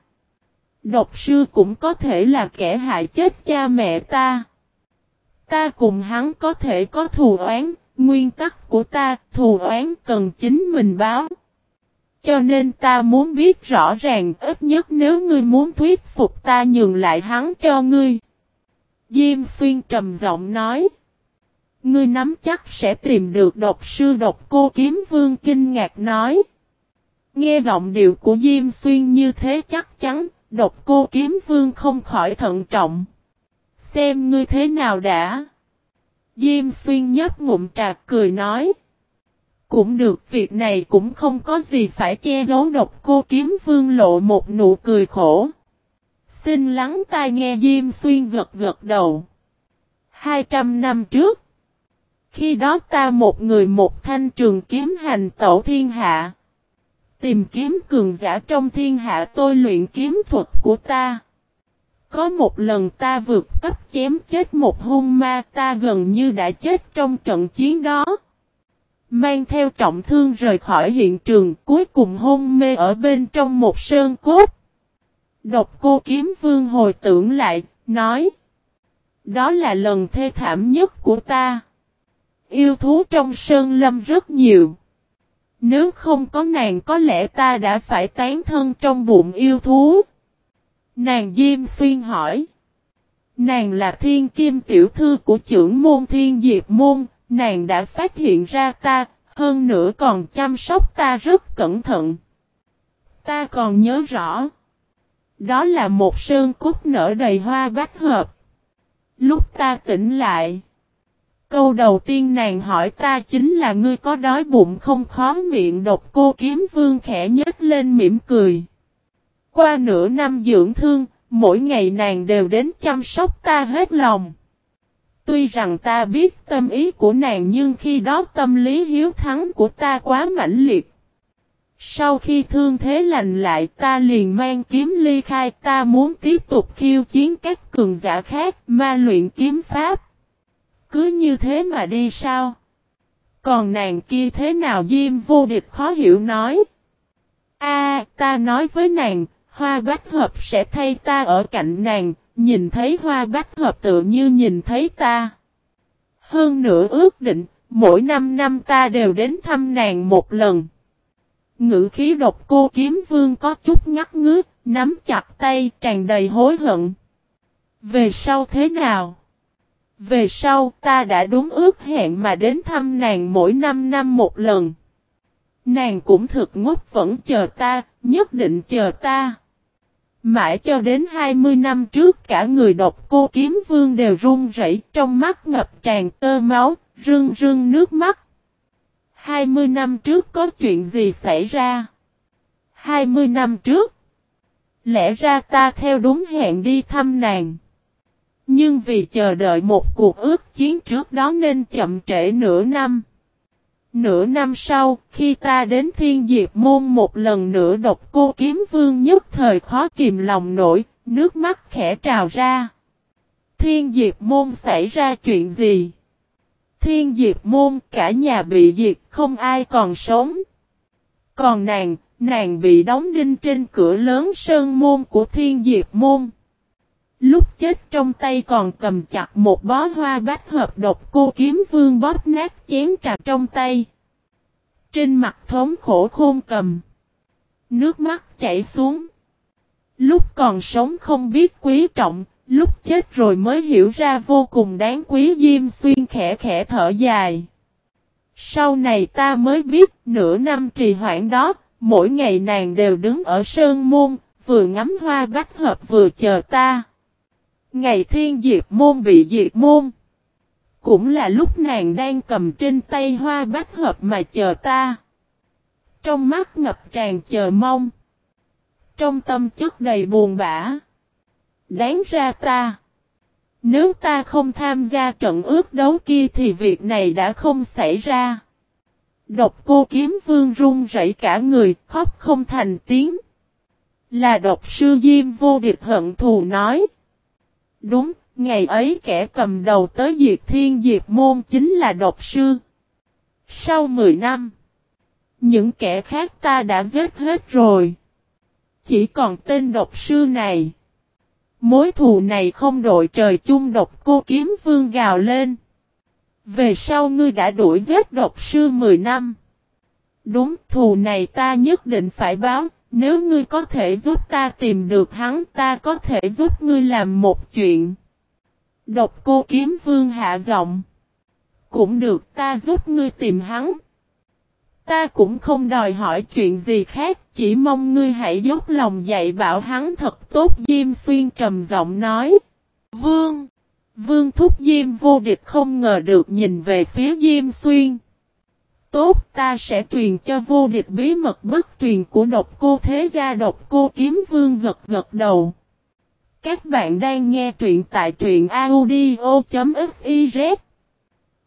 Độc sư cũng có thể là kẻ hại chết cha mẹ ta. Ta cùng hắn có thể có thù oán, nguyên tắc của ta, thù oán cần chính mình báo. Cho nên ta muốn biết rõ ràng ít nhất nếu ngươi muốn thuyết phục ta nhường lại hắn cho ngươi. Diêm xuyên trầm giọng nói. Ngươi nắm chắc sẽ tìm được độc sư độc cô kiếm vương kinh ngạc nói. Nghe giọng điệu của Diêm xuyên như thế chắc chắn, độc cô kiếm vương không khỏi thận trọng. Xem ngươi thế nào đã. Diêm xuyên nhấp ngụm trà cười nói. Cũng được, việc này cũng không có gì phải che giấu độc cô kiếm vương lộ một nụ cười khổ. Xin lắng tai nghe Diêm Xuyên gật gật đầu. 200 năm trước. Khi đó ta một người một thanh trường kiếm hành tẩu thiên hạ. Tìm kiếm cường giả trong thiên hạ tôi luyện kiếm thuật của ta. Có một lần ta vượt cấp chém chết một hung ma ta gần như đã chết trong trận chiến đó. Mang theo trọng thương rời khỏi hiện trường cuối cùng hôn mê ở bên trong một sơn cốt. Độc cô kiếm vương hồi tưởng lại, nói. Đó là lần thê thảm nhất của ta. Yêu thú trong sơn lâm rất nhiều. Nếu không có nàng có lẽ ta đã phải tán thân trong bụng yêu thú. Nàng Diêm Xuyên hỏi. Nàng là thiên kim tiểu thư của trưởng môn thiên diệp môn, nàng đã phát hiện ra ta, hơn nữa còn chăm sóc ta rất cẩn thận. Ta còn nhớ rõ. Đó là một sơn cúc nở đầy hoa bách hợp. Lúc ta tỉnh lại. Câu đầu tiên nàng hỏi ta chính là ngươi có đói bụng không khó miệng độc cô kiếm vương khẽ nhếch lên mỉm cười. Qua nửa năm dưỡng thương, mỗi ngày nàng đều đến chăm sóc ta hết lòng. Tuy rằng ta biết tâm ý của nàng nhưng khi đó tâm lý hiếu thắng của ta quá mãnh liệt. Sau khi thương thế lành lại ta liền mang kiếm ly khai ta muốn tiếp tục khiêu chiến các cường giả khác ma luyện kiếm pháp. Cứ như thế mà đi sao? Còn nàng kia thế nào Diêm vô địch khó hiểu nói. A, ta nói với nàng, hoa bách hợp sẽ thay ta ở cạnh nàng, nhìn thấy hoa bách hợp tự như nhìn thấy ta. Hơn nữa ước định, mỗi năm năm ta đều đến thăm nàng một lần. Ngữ khí độc cô kiếm vương có chút ngắt ngứt, nắm chặt tay tràn đầy hối hận. Về sau thế nào? Về sau ta đã đúng ước hẹn mà đến thăm nàng mỗi năm năm một lần. Nàng cũng thực ngốc vẫn chờ ta, nhất định chờ ta. Mãi cho đến 20 năm trước cả người độc cô kiếm vương đều run rẩy trong mắt ngập tràn tơ máu, rưng rưng nước mắt. 20 năm trước có chuyện gì xảy ra? 20 năm trước. Lẽ ra ta theo đúng hẹn đi thăm nàng. Nhưng vì chờ đợi một cuộc ước chiến trước đó nên chậm trễ nửa năm. Nửa năm sau, khi ta đến thiên diệp môn một lần nữa độc cô kiếm vương nhất thời khó kìm lòng nổi, nước mắt khẽ trào ra. Thiên diệp môn xảy ra chuyện gì? Thiên diệp môn cả nhà bị diệt không ai còn sống. Còn nàng, nàng bị đóng đinh trên cửa lớn sơn môn của thiên diệp môn. Lúc chết trong tay còn cầm chặt một bó hoa bách hợp độc cô kiếm vương bóp nát chén trà trong tay. Trên mặt thống khổ khôn cầm. Nước mắt chảy xuống. Lúc còn sống không biết quý trọng, lúc chết rồi mới hiểu ra vô cùng đáng quý Diêm Xuyên khẽ khẽ thở dài. Sau này ta mới biết nửa năm trì hoãn đó, mỗi ngày nàng đều đứng ở sơn môn, vừa ngắm hoa bách hợp vừa chờ ta. Ngày thiên diệt môn bị diệt môn. Cũng là lúc nàng đang cầm trên tay hoa bách hợp mà chờ ta. Trong mắt ngập tràn chờ mong. Trong tâm chất đầy buồn bã. Đáng ra ta. Nếu ta không tham gia trận ước đấu kia thì việc này đã không xảy ra. Độc cô kiếm vương run rẩy cả người, khóc không thành tiếng. Là độc sư Diêm vô địch hận thù nói. Đúng, ngày ấy kẻ cầm đầu tới diệt thiên diệt môn chính là độc sư. Sau 10 năm, những kẻ khác ta đã giết hết rồi. Chỉ còn tên độc sư này. Mối thù này không đội trời chung độc cô kiếm vương gào lên. Về sau ngươi đã đuổi giết độc sư 10 năm. Đúng thù này ta nhất định phải báo, nếu ngươi có thể giúp ta tìm được hắn ta có thể giúp ngươi làm một chuyện. Độc cô kiếm vương hạ giọng. Cũng được ta giúp ngươi tìm hắn. Ta cũng không đòi hỏi chuyện gì khác, chỉ mong ngươi hãy dốc lòng dạy bảo hắn thật tốt Diêm Xuyên trầm giọng nói. Vương! Vương thúc Diêm vô địch không ngờ được nhìn về phía Diêm Xuyên. Tốt, ta sẽ truyền cho vô địch bí mật bất truyền của độc cô thế gia độc cô kiếm vương gật gật đầu. Các bạn đang nghe truyện tại truyện audio.fiz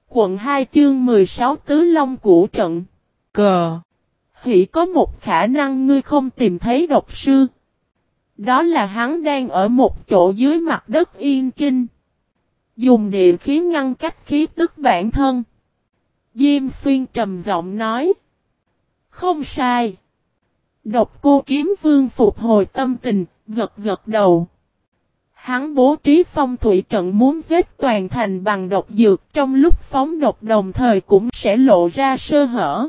Quận 2 chương 16 Tứ Long Củ Trận Cờ Hỷ có một khả năng ngươi không tìm thấy độc sư. Đó là hắn đang ở một chỗ dưới mặt đất yên kinh. Dùng địa khí ngăn cách khí tức bản thân. Diêm xuyên trầm giọng nói. Không sai. Độc cô kiếm vương phục hồi tâm tình, gật gật đầu. Hắn bố trí phong thủy trận muốn giết toàn thành bằng độc dược trong lúc phóng độc đồng thời cũng sẽ lộ ra sơ hở.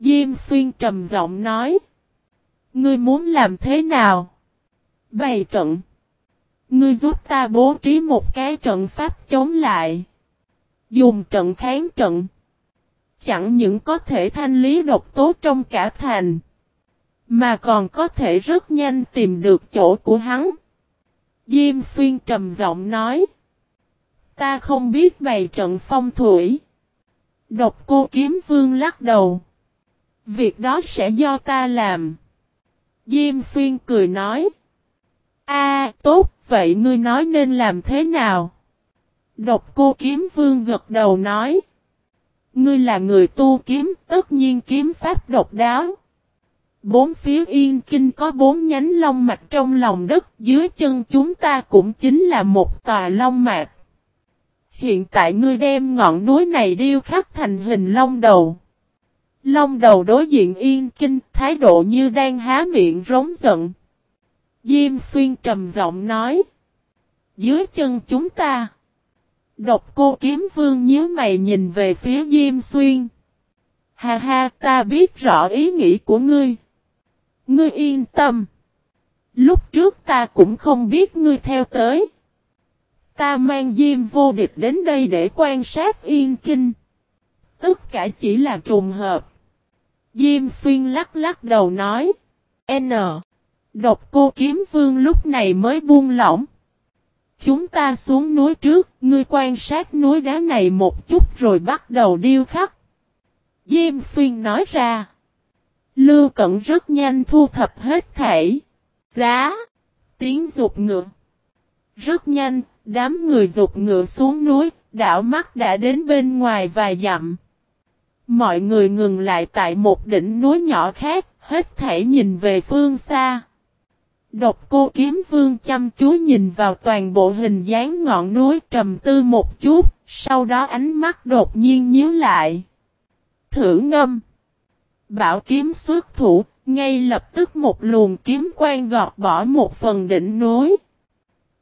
Diêm xuyên trầm giọng nói. Ngươi muốn làm thế nào? Bày trận. Ngươi giúp ta bố trí một cái trận pháp chống lại. Dùng trận kháng trận. Chẳng những có thể thanh lý độc tố trong cả thành. Mà còn có thể rất nhanh tìm được chỗ của hắn. Diêm xuyên trầm giọng nói. Ta không biết bày trận phong thủy. Độc cô kiếm vương lắc đầu. Việc đó sẽ do ta làm. Diêm xuyên cười nói. A tốt, vậy ngươi nói nên làm thế nào? Độc cô kiếm vương gật đầu nói. Ngươi là người tu kiếm, tất nhiên kiếm pháp độc đáo. Bốn phía yên kinh có bốn nhánh long mạch trong lòng đất, dưới chân chúng ta cũng chính là một tòa long mạch. Hiện tại ngươi đem ngọn núi này điêu khắc thành hình long đầu. Long đầu đối diện yên kinh, thái độ như đang há miệng rống giận. Diêm xuyên trầm giọng nói. Dưới chân chúng ta. Độc cô kiếm vương nhíu mày nhìn về phía Diêm xuyên. Ha ha, ta biết rõ ý nghĩ của ngươi. Ngươi yên tâm. Lúc trước ta cũng không biết ngươi theo tới. Ta mang Diêm vô địch đến đây để quan sát yên kinh. Tất cả chỉ là trùng hợp. Diêm xuyên lắc lắc đầu nói. N. Độc cô kiếm vương lúc này mới buông lỏng. Chúng ta xuống núi trước, ngươi quan sát núi đá này một chút rồi bắt đầu điêu khắc. Diêm xuyên nói ra. Lưu Cẩn rất nhanh thu thập hết thảy. Giá. Tiếng dục ngựa. Rất nhanh, đám người dục ngựa xuống núi, đảo mắt đã đến bên ngoài vài dặm. Mọi người ngừng lại tại một đỉnh núi nhỏ khác, hết thảy nhìn về phương xa. Độc cô kiếm vương chăm chú nhìn vào toàn bộ hình dáng ngọn núi trầm tư một chút, sau đó ánh mắt đột nhiên nhíu lại. Thử ngâm. Bảo kiếm xuất thủ, ngay lập tức một luồng kiếm quang gọt bỏ một phần đỉnh núi.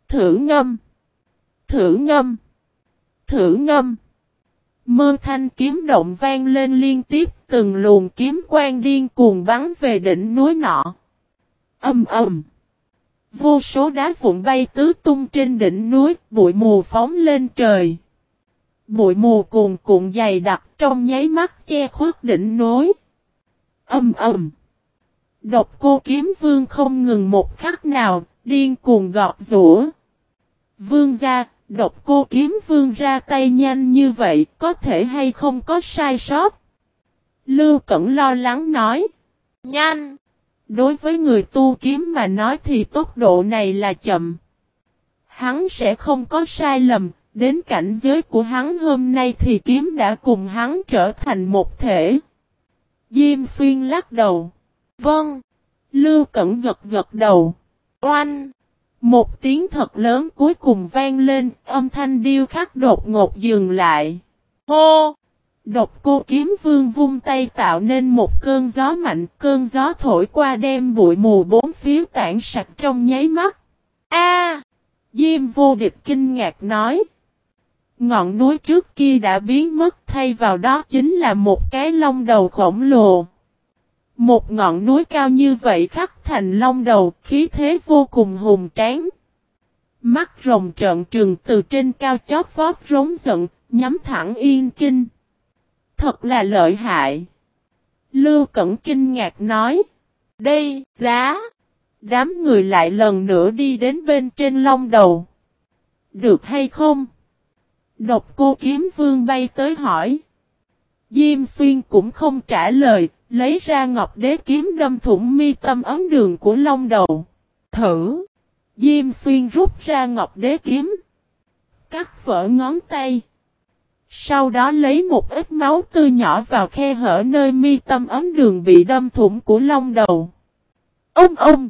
Thử ngâm. Thử ngâm. Thử ngâm. Mơ thanh kiếm động vang lên liên tiếp từng luồng kiếm quang điên cuồng bắn về đỉnh núi nọ. Âm ầm. Vô số đá vụn bay tứ tung trên đỉnh núi, bụi mù phóng lên trời. Bụi mù cuồn cuộn dày đặc trong nháy mắt che khuất đỉnh núi. Âm ầm. Độc cô kiếm vương không ngừng một khắc nào, điên cuồng gọt rũa. Vương ra, độc cô kiếm vương ra tay nhanh như vậy, có thể hay không có sai sót? Lưu Cẩn lo lắng nói. Nhanh! Đối với người tu kiếm mà nói thì tốc độ này là chậm. Hắn sẽ không có sai lầm, đến cảnh giới của hắn hôm nay thì kiếm đã cùng hắn trở thành một thể. Diêm xuyên lắc đầu. Vâng. Lưu Cẩn gật gật đầu. Oanh. Một tiếng thật lớn cuối cùng vang lên, âm thanh điêu khắc đột ngột dừng lại. Hô! Độc cô kiếm vương vung tay tạo nên một cơn gió mạnh, cơn gió thổi qua đem bụi mù bốn phía tản sạch trong nháy mắt. A! Diêm vô địch kinh ngạc nói. Ngọn núi trước kia đã biến mất thay vào đó chính là một cái lông đầu khổng lồ. Một ngọn núi cao như vậy khắc thành lông đầu, khí thế vô cùng hùng tráng. Mắt rồng trợn trừng từ trên cao chót vót rống giận, nhắm thẳng yên kinh. Thật là lợi hại. Lưu Cẩn kinh ngạc nói. Đây, giá. Đám người lại lần nữa đi đến bên trên Long đầu. Được hay không? Độc cô kiếm vương bay tới hỏi. Diêm xuyên cũng không trả lời, lấy ra ngọc đế kiếm đâm thủng mi tâm ấm đường của long đầu. Thử. Diêm xuyên rút ra ngọc đế kiếm. Cắt vỡ ngón tay. Sau đó lấy một ít máu tươi nhỏ vào khe hở nơi mi tâm ấm đường bị đâm thủng của long đầu. Ông ông!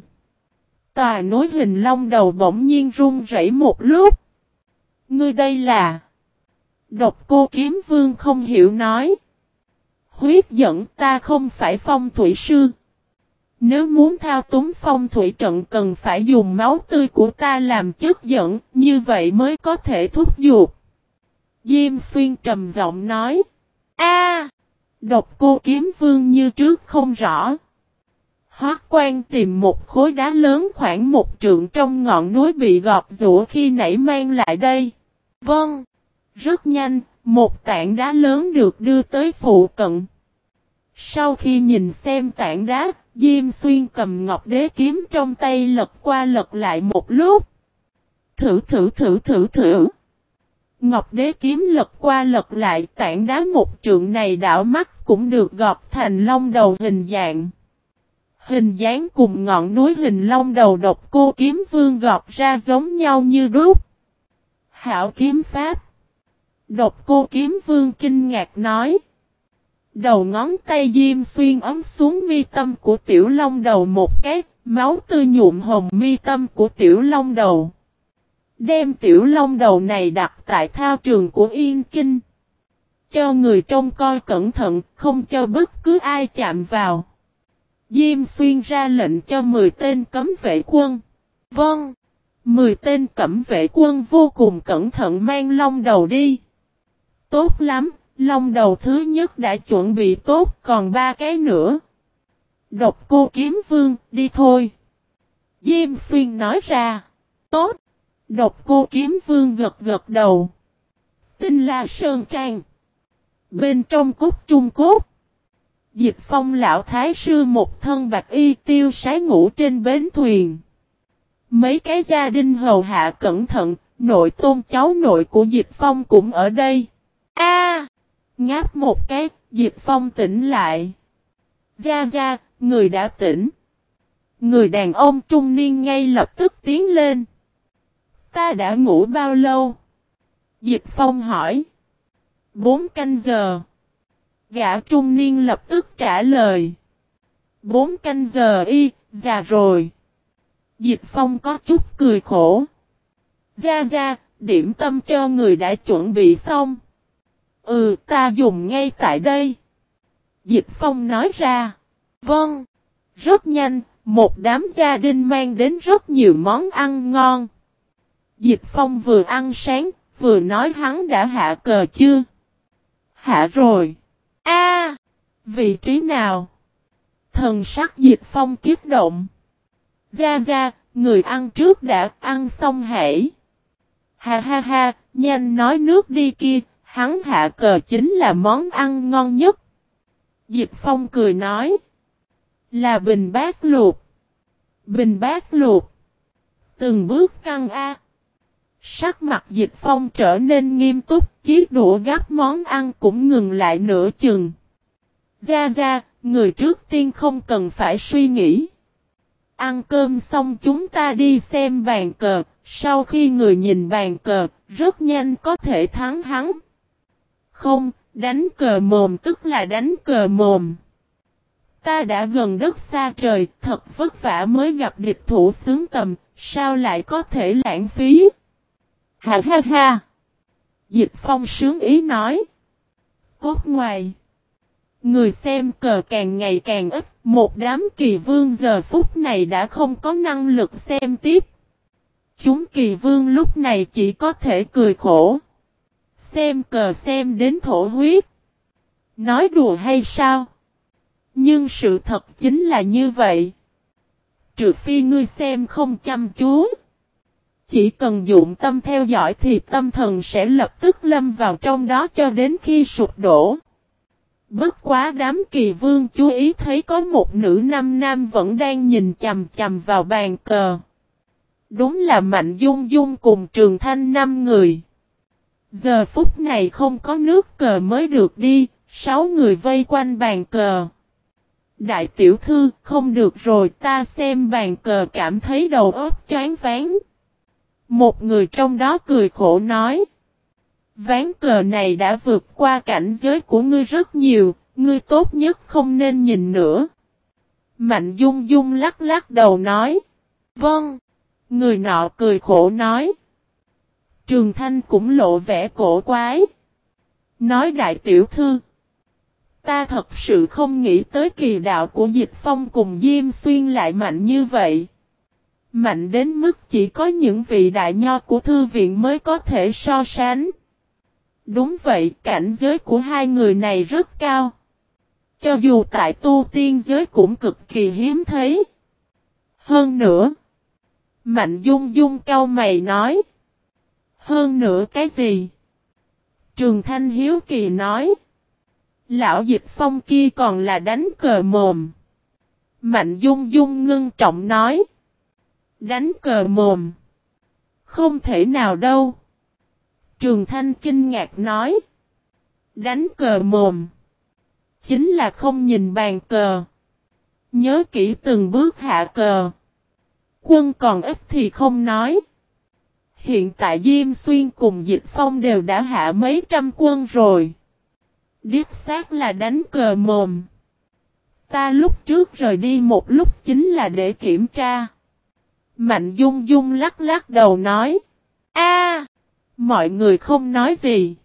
Tòa nối hình long đầu bỗng nhiên run rẩy một lúc. Ngươi đây là... Độc cô kiếm vương không hiểu nói. Huyết dẫn ta không phải phong thủy sư. Nếu muốn thao túng phong thủy trận cần phải dùng máu tươi của ta làm chất dẫn, như vậy mới có thể thúc giục. Diêm xuyên trầm giọng nói. A, Độc cô kiếm vương như trước không rõ. Hoác quan tìm một khối đá lớn khoảng một trượng trong ngọn núi bị gọt rũa khi nãy mang lại đây. Vâng. Rất nhanh, một tảng đá lớn được đưa tới phụ cận. Sau khi nhìn xem tảng đá, Diêm Xuyên cầm ngọc đế kiếm trong tay lật qua lật lại một lúc. Thử thử thử thử thử. Ngọc đế kiếm lật qua lật lại tảng đá một trượng này đảo mắt cũng được gọt thành long đầu hình dạng. Hình dáng cùng ngọn núi hình long đầu độc cô kiếm vương gọt ra giống nhau như đúc. Hảo kiếm pháp. Độc cô kiếm vương kinh ngạc nói. Đầu ngón tay Diêm Xuyên ấm xuống mi tâm của tiểu long đầu một cái, máu tươi nhuộm hồng mi tâm của tiểu long đầu. Đem tiểu long đầu này đặt tại thao trường của Yên Kinh. Cho người trông coi cẩn thận, không cho bất cứ ai chạm vào. Diêm xuyên ra lệnh cho 10 tên cấm vệ quân. Vâng. 10 tên cẩm vệ quân vô cùng cẩn thận mang long đầu đi. Tốt lắm, long đầu thứ nhất đã chuẩn bị tốt còn ba cái nữa. Độc cô kiếm vương, đi thôi. Diêm xuyên nói ra. Tốt. Độc cô kiếm vương gật gật đầu. Tinh la sơn trang. Bên trong cốt trung cốt. Dịch phong lão thái sư một thân bạch y tiêu sái ngủ trên bến thuyền. Mấy cái gia đình hầu hạ cẩn thận, nội tôn cháu nội của dịch phong cũng ở đây. A, Ngáp một cái, dịch phong tỉnh lại. Gia Gia, người đã tỉnh. Người đàn ông trung niên ngay lập tức tiến lên. Ta đã ngủ bao lâu? Dịch phong hỏi. Bốn canh giờ. Gã trung niên lập tức trả lời. Bốn canh giờ y, già rồi. Dịch phong có chút cười khổ. ra ra điểm tâm cho người đã chuẩn bị xong. Ừ, ta dùng ngay tại đây. Dịch phong nói ra. Vâng. Rất nhanh, một đám gia đình mang đến rất nhiều món ăn ngon. Dịch phong vừa ăn sáng, vừa nói hắn đã hạ cờ chưa? Hạ rồi. A, Vị trí nào? Thần sắc dịch phong kiếp động. Gia Gia, người ăn trước đã ăn xong hãy. Ha ha ha, nhanh nói nước đi kia, hắn hạ cờ chính là món ăn ngon nhất. Dịch phong cười nói. Là bình bát luộc. Bình bát luộc. Từng bước căng A. Sắc mặt dịch phong trở nên nghiêm túc, chiếc đũa gắp món ăn cũng ngừng lại nửa chừng. Ra ra, người trước tiên không cần phải suy nghĩ. Ăn cơm xong chúng ta đi xem bàn cờ, sau khi người nhìn bàn cờ, rất nhanh có thể thắng hắn. Không, đánh cờ mồm tức là đánh cờ mồm. Ta đã gần đất xa trời, thật vất vả mới gặp địch thủ xứng tầm, sao lại có thể lãng phí? Ha ha ha! Dịch phong sướng ý nói. Cốt ngoài. Người xem cờ càng ngày càng ít, một đám kỳ vương giờ phút này đã không có năng lực xem tiếp. Chúng kỳ vương lúc này chỉ có thể cười khổ. Xem cờ xem đến thổ huyết. Nói đùa hay sao? Nhưng sự thật chính là như vậy. Trừ phi ngươi xem không chăm chú. Chỉ cần dụng tâm theo dõi thì tâm thần sẽ lập tức lâm vào trong đó cho đến khi sụp đổ. Bất quá đám kỳ vương chú ý thấy có một nữ nam nam vẫn đang nhìn chầm chầm vào bàn cờ. Đúng là Mạnh Dung Dung cùng Trường Thanh năm người. Giờ phút này không có nước cờ mới được đi, sáu người vây quanh bàn cờ. Đại tiểu thư, không được rồi ta xem bàn cờ cảm thấy đầu óc chán ván. Một người trong đó cười khổ nói. Ván cờ này đã vượt qua cảnh giới của ngươi rất nhiều, ngươi tốt nhất không nên nhìn nữa. Mạnh dung dung lắc lắc đầu nói. Vâng. Người nọ cười khổ nói. Trường Thanh cũng lộ vẻ cổ quái. Nói đại tiểu thư. Ta thật sự không nghĩ tới kỳ đạo của dịch phong cùng Diêm Xuyên lại mạnh như vậy. Mạnh đến mức chỉ có những vị đại nho của thư viện mới có thể so sánh. Đúng vậy, cảnh giới của hai người này rất cao. Cho dù tại tu tiên giới cũng cực kỳ hiếm thấy. Hơn nữa, Mạnh Dung Dung cao mày nói. Hơn nữa cái gì? Trường Thanh Hiếu Kỳ nói. Lão dịch phong kia còn là đánh cờ mồm. Mạnh Dung Dung ngưng trọng nói. Đánh cờ mồm. Không thể nào đâu. Trường Thanh kinh ngạc nói. Đánh cờ mồm. Chính là không nhìn bàn cờ. Nhớ kỹ từng bước hạ cờ. Quân còn ít thì không nói. Hiện tại Diêm Xuyên cùng Dịch Phong đều đã hạ mấy trăm quân rồi. Điếp xác là đánh cờ mồm. Ta lúc trước rời đi một lúc chính là để kiểm tra. Mạnh dung dung lắc lắc đầu nói. a mọi người không nói gì.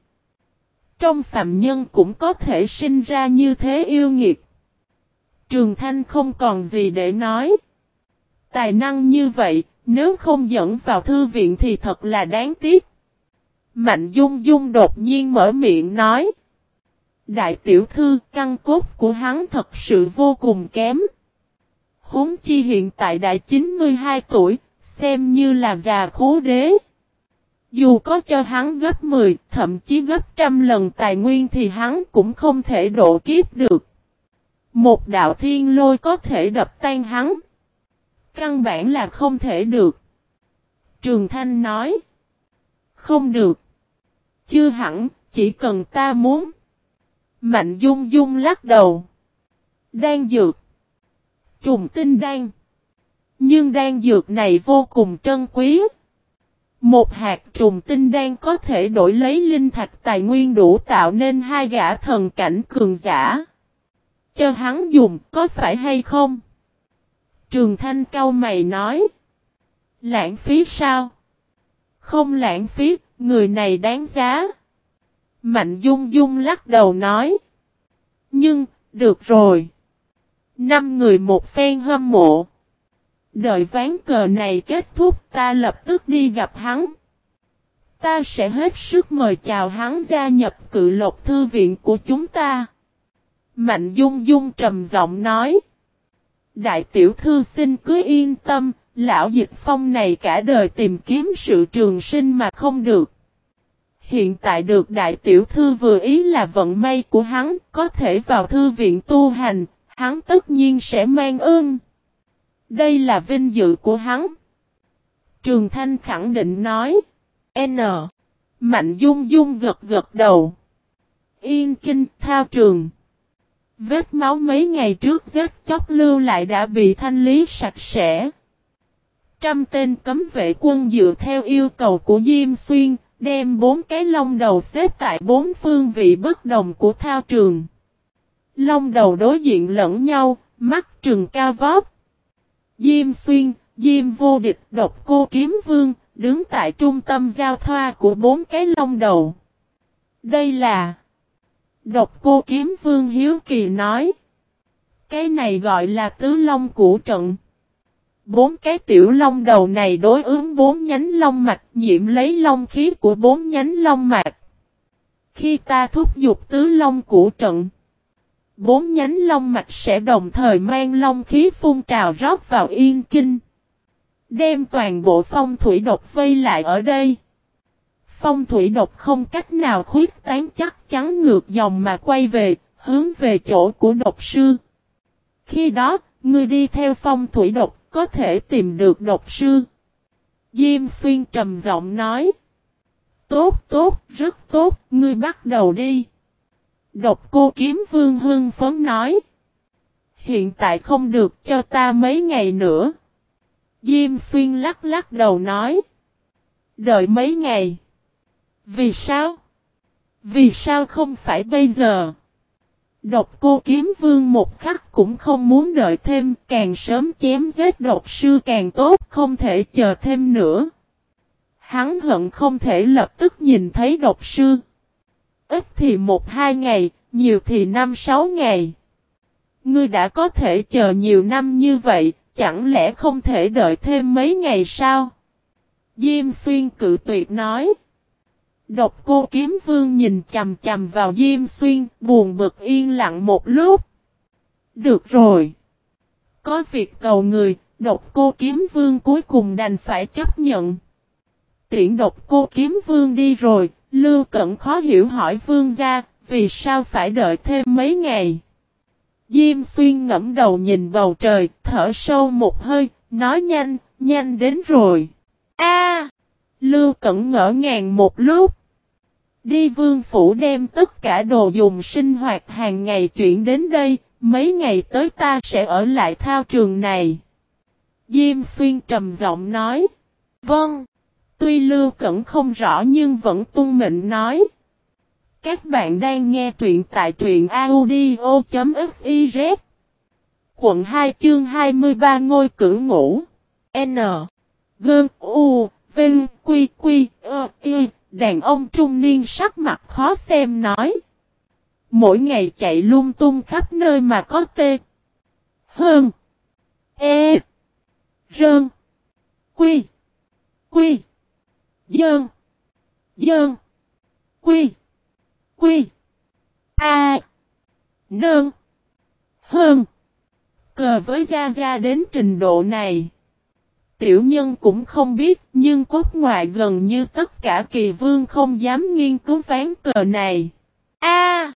Trong phạm nhân cũng có thể sinh ra như thế yêu nghiệt. Trường Thanh không còn gì để nói. Tài năng như vậy, nếu không dẫn vào thư viện thì thật là đáng tiếc. Mạnh Dung Dung đột nhiên mở miệng nói. Đại tiểu thư căn cốt của hắn thật sự vô cùng kém. Huống chi hiện tại đã 92 tuổi, xem như là già khố đế. Dù có cho hắn gấp 10, thậm chí gấp trăm lần tài nguyên thì hắn cũng không thể độ kiếp được. Một đạo thiên lôi có thể đập tan hắn. Căn bản là không thể được. Trường Thanh nói. Không được. Chưa hẳn, chỉ cần ta muốn. Mạnh dung dung lắc đầu. Đang dược. Trùng tinh đan. Nhưng đan dược này vô cùng trân quý. Một hạt trùng tinh đan có thể đổi lấy linh thạch tài nguyên đủ tạo nên hai gã thần cảnh cường giả. Cho hắn dùng có phải hay không? Trường Thanh cao mày nói. Lãng phí sao? Không lãng phí, người này đáng giá. Mạnh Dung Dung lắc đầu nói. Nhưng, được rồi. Năm người một phen hâm mộ. Đợi ván cờ này kết thúc ta lập tức đi gặp hắn. Ta sẽ hết sức mời chào hắn gia nhập cự lộc thư viện của chúng ta. Mạnh Dung Dung trầm giọng nói. Đại tiểu thư xin cứ yên tâm, lão dịch phong này cả đời tìm kiếm sự trường sinh mà không được. Hiện tại được đại tiểu thư vừa ý là vận may của hắn, có thể vào thư viện tu hành, hắn tất nhiên sẽ mang ơn. Đây là vinh dự của hắn. Trường Thanh khẳng định nói. N. Mạnh Dung Dung gật gật đầu. Yên kinh thao trường. Vết máu mấy ngày trước giết chóc lưu lại đã bị thanh lý sạch sẽ. Trăm tên cấm vệ quân dựa theo yêu cầu của Diêm Xuyên, đem bốn cái lông đầu xếp tại bốn phương vị bất đồng của thao trường long đầu đối diện lẫn nhau, mắt trừng cao vóp Diêm Xuyên, Diêm Vô Địch, Độc Cô Kiếm Vương, đứng tại trung tâm giao thoa của bốn cái long đầu. Đây là Độc cô kiếm vương hiếu kỳ nói. Cái này gọi là tứ long củ trận. Bốn cái tiểu long đầu này đối ứng bốn nhánh long mạch nhiễm lấy long khí của bốn nhánh long mạch. Khi ta thúc giục tứ long củ trận, bốn nhánh long mạch sẽ đồng thời mang long khí phun trào rót vào yên kinh. Đem toàn bộ phong thủy độc vây lại ở đây. Phong thủy độc không cách nào khuyết tán chắc chắn ngược dòng mà quay về, hướng về chỗ của độc sư. Khi đó, ngươi đi theo phong thủy độc có thể tìm được độc sư. Diêm xuyên trầm giọng nói. Tốt tốt, rất tốt, ngươi bắt đầu đi. Độc cô kiếm vương hương phấn nói. Hiện tại không được cho ta mấy ngày nữa. Diêm xuyên lắc lắc đầu nói. Đợi mấy ngày. Vì sao? Vì sao không phải bây giờ? Độc cô kiếm vương một khắc cũng không muốn đợi thêm, càng sớm chém giết độc sư càng tốt, không thể chờ thêm nữa. Hắn hận không thể lập tức nhìn thấy độc sư. Ít thì một hai ngày, nhiều thì năm sáu ngày. Ngươi đã có thể chờ nhiều năm như vậy, chẳng lẽ không thể đợi thêm mấy ngày sao? Diêm xuyên cự tuyệt nói. Độc cô kiếm vương nhìn chầm chầm vào Diêm Xuyên, buồn bực yên lặng một lúc. Được rồi. Có việc cầu người, độc cô kiếm vương cuối cùng đành phải chấp nhận. Tiện độc cô kiếm vương đi rồi, Lưu Cẩn khó hiểu hỏi vương gia, vì sao phải đợi thêm mấy ngày. Diêm xuyên ngẫm đầu nhìn bầu trời, thở sâu một hơi, nói nhanh, nhanh đến rồi. A! Lưu Cẩn ngỡ ngàng một lúc. Đi vương phủ đem tất cả đồ dùng sinh hoạt hàng ngày chuyển đến đây, mấy ngày tới ta sẽ ở lại thao trường này. Diêm xuyên trầm giọng nói. Vâng. Tuy Lưu Cẩn không rõ nhưng vẫn tung mệnh nói. Các bạn đang nghe truyện tại truyện audio.fiz Quận 2 chương 23 ngôi cử ngủ N. Gơn U. Vinh Quy Quy Ơ Y. Đàn ông trung niên sắc mặt khó xem nói. Mỗi ngày chạy lung tung khắp nơi mà có tê. Hơn. E. Rơn. Quy. Quy. Dơn Dơn Quy Quy. A. Nơn. Hơn. Cờ với Gia Gia đến trình độ này. Tiểu nhân cũng không biết nhưng cốt ngoại gần như tất cả kỳ vương không dám nghiên cứu ván cờ này. A.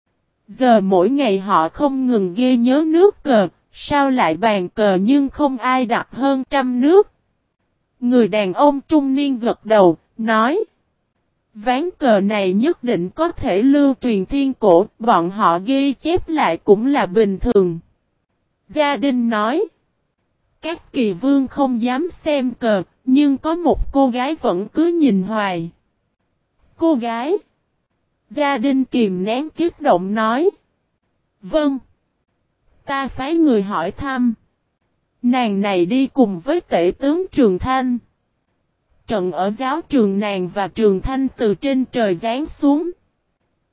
giờ mỗi ngày họ không ngừng ghê nhớ nước cờ, sao lại bàn cờ nhưng không ai đặt hơn trăm nước. Người đàn ông trung niên gật đầu, nói. Ván cờ này nhất định có thể lưu truyền thiên cổ, bọn họ ghi chép lại cũng là bình thường. Gia đình nói, các kỳ vương không dám xem cờ, nhưng có một cô gái vẫn cứ nhìn hoài. Cô gái, gia đình kìm nén kiếp động nói, Vâng, ta phái người hỏi thăm. Nàng này đi cùng với tể tướng Trường Thanh trận ở giáo trường nàng và trường thanh từ trên trời giáng xuống.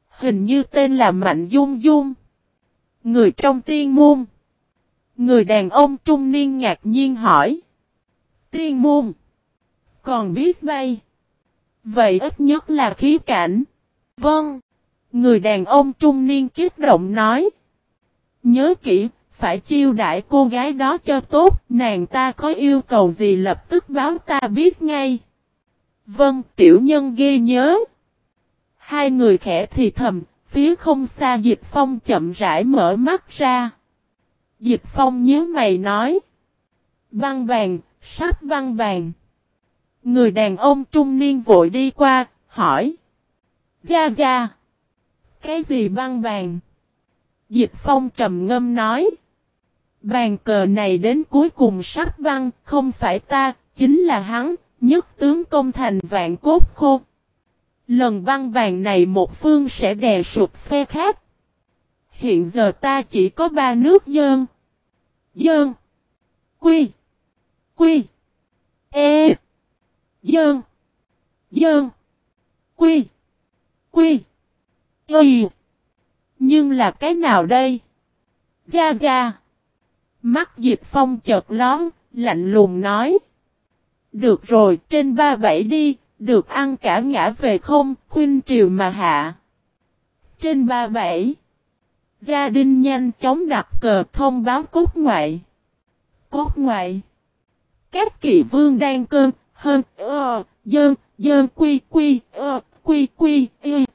Hình như tên là Mạnh Dung Dung. Người trong tiên môn. Người đàn ông trung niên ngạc nhiên hỏi. Tiên môn. Còn biết bay. Vậy ít nhất là khí cảnh. Vâng. Người đàn ông trung niên kích động nói. Nhớ kỹ, phải chiêu đãi cô gái đó cho tốt, nàng ta có yêu cầu gì lập tức báo ta biết ngay. Vâng, tiểu nhân ghi nhớ. Hai người khẽ thì thầm, phía không xa Dịch Phong chậm rãi mở mắt ra. Dịch Phong nhớ mày nói. Băng vàng, sắp băng vàng. Người đàn ông trung niên vội đi qua, hỏi. Gia Gia. Cái gì băng vàng? Dịch Phong trầm ngâm nói. Bàn cờ này đến cuối cùng sắp băng, không phải ta, chính là hắn, Nhất tướng công thành vạn cốt khô. Lần băng vàng này một phương sẽ đè sụp phe khác. Hiện giờ ta chỉ có ba nước dơn. Dơn. Quy. Quy. E. Dơn. Dơn. Quy. Quy. Y. Nhưng là cái nào đây? Ga ga. Mắt dịch phong chợt lón, lạnh lùng nói. Được rồi, trên ba bảy đi, được ăn cả ngã về không, khuyên triều mà hạ. Trên ba bảy, gia đình nhanh chóng đặt cờ thông báo cốt ngoại. Cốt ngoại. Các kỳ vương đang cơn, hơn, ơ, dơn, dơn quy quy, ơ, quy quy, y.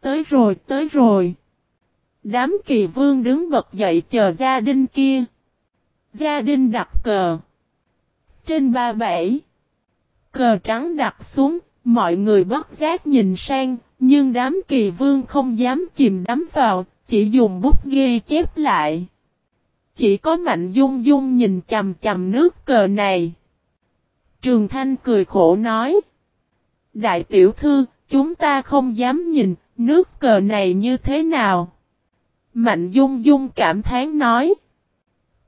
Tới rồi, tới rồi. Đám kỳ vương đứng bật dậy chờ gia đình kia. Gia đình đặt cờ trên ba bảy. Cờ trắng đặt xuống, mọi người bất giác nhìn sang, nhưng đám kỳ vương không dám chìm đắm vào, chỉ dùng bút ghi chép lại. Chỉ có Mạnh Dung Dung nhìn chầm chầm nước cờ này. Trường Thanh cười khổ nói. Đại tiểu thư, chúng ta không dám nhìn, nước cờ này như thế nào? Mạnh Dung Dung cảm thán nói.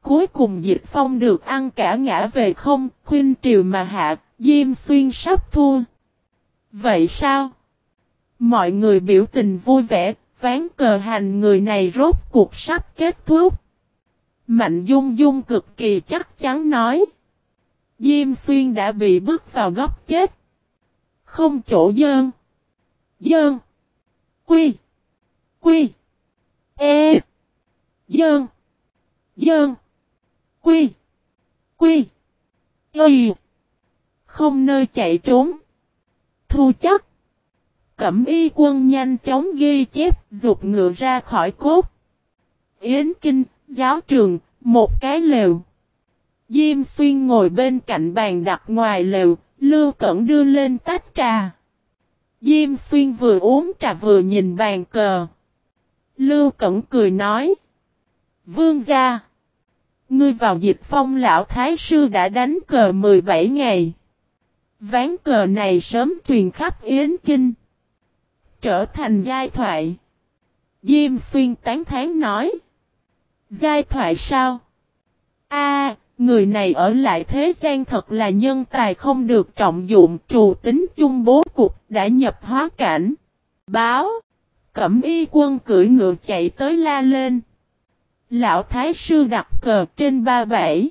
Cuối cùng dịch phong được ăn cả ngã về không, khuyên triều mà hạ, Diêm Xuyên sắp thua. Vậy sao? Mọi người biểu tình vui vẻ, ván cờ hành người này rốt cuộc sắp kết thúc. Mạnh Dung Dung cực kỳ chắc chắn nói. Diêm Xuyên đã bị bước vào góc chết. Không chỗ dơn. Dơn. Quy. Quy. E. Dơn. Dơn. Quy. Quy. Y. Không nơi chạy trốn. Thu chắc. Cẩm y quân nhanh chóng ghi chép dục ngựa ra khỏi cốt. Yến Kinh, giáo trường, một cái lều. Diêm xuyên ngồi bên cạnh bàn đặt ngoài lều, Lưu Cẩn đưa lên tách trà. Diêm xuyên vừa uống trà vừa nhìn bàn cờ. Lưu Cẩn cười nói. Vương gia. Ngươi vào dịch phong lão thái sư đã đánh cờ 17 ngày. Ván cờ này sớm truyền khắp Yến Kinh. Trở thành giai thoại. Diêm xuyên tán thán nói. Giai thoại sao? A, người này ở lại thế gian thật là nhân tài không được trọng dụng trù tính chung bố cục đã nhập hóa cảnh. Báo. Cẩm y quân cưỡi ngựa chạy tới la lên. Lão Thái Sư đặt cờ trên ba bảy.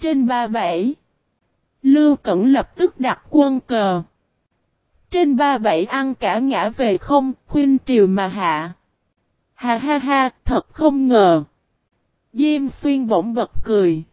Trên ba bảy. Lưu Cẩn lập tức đặt quân cờ. Trên ba bảy ăn cả ngã về không, khuyên triều mà hạ. Ha ha ha, thật không ngờ. Diêm xuyên bỗng bật cười.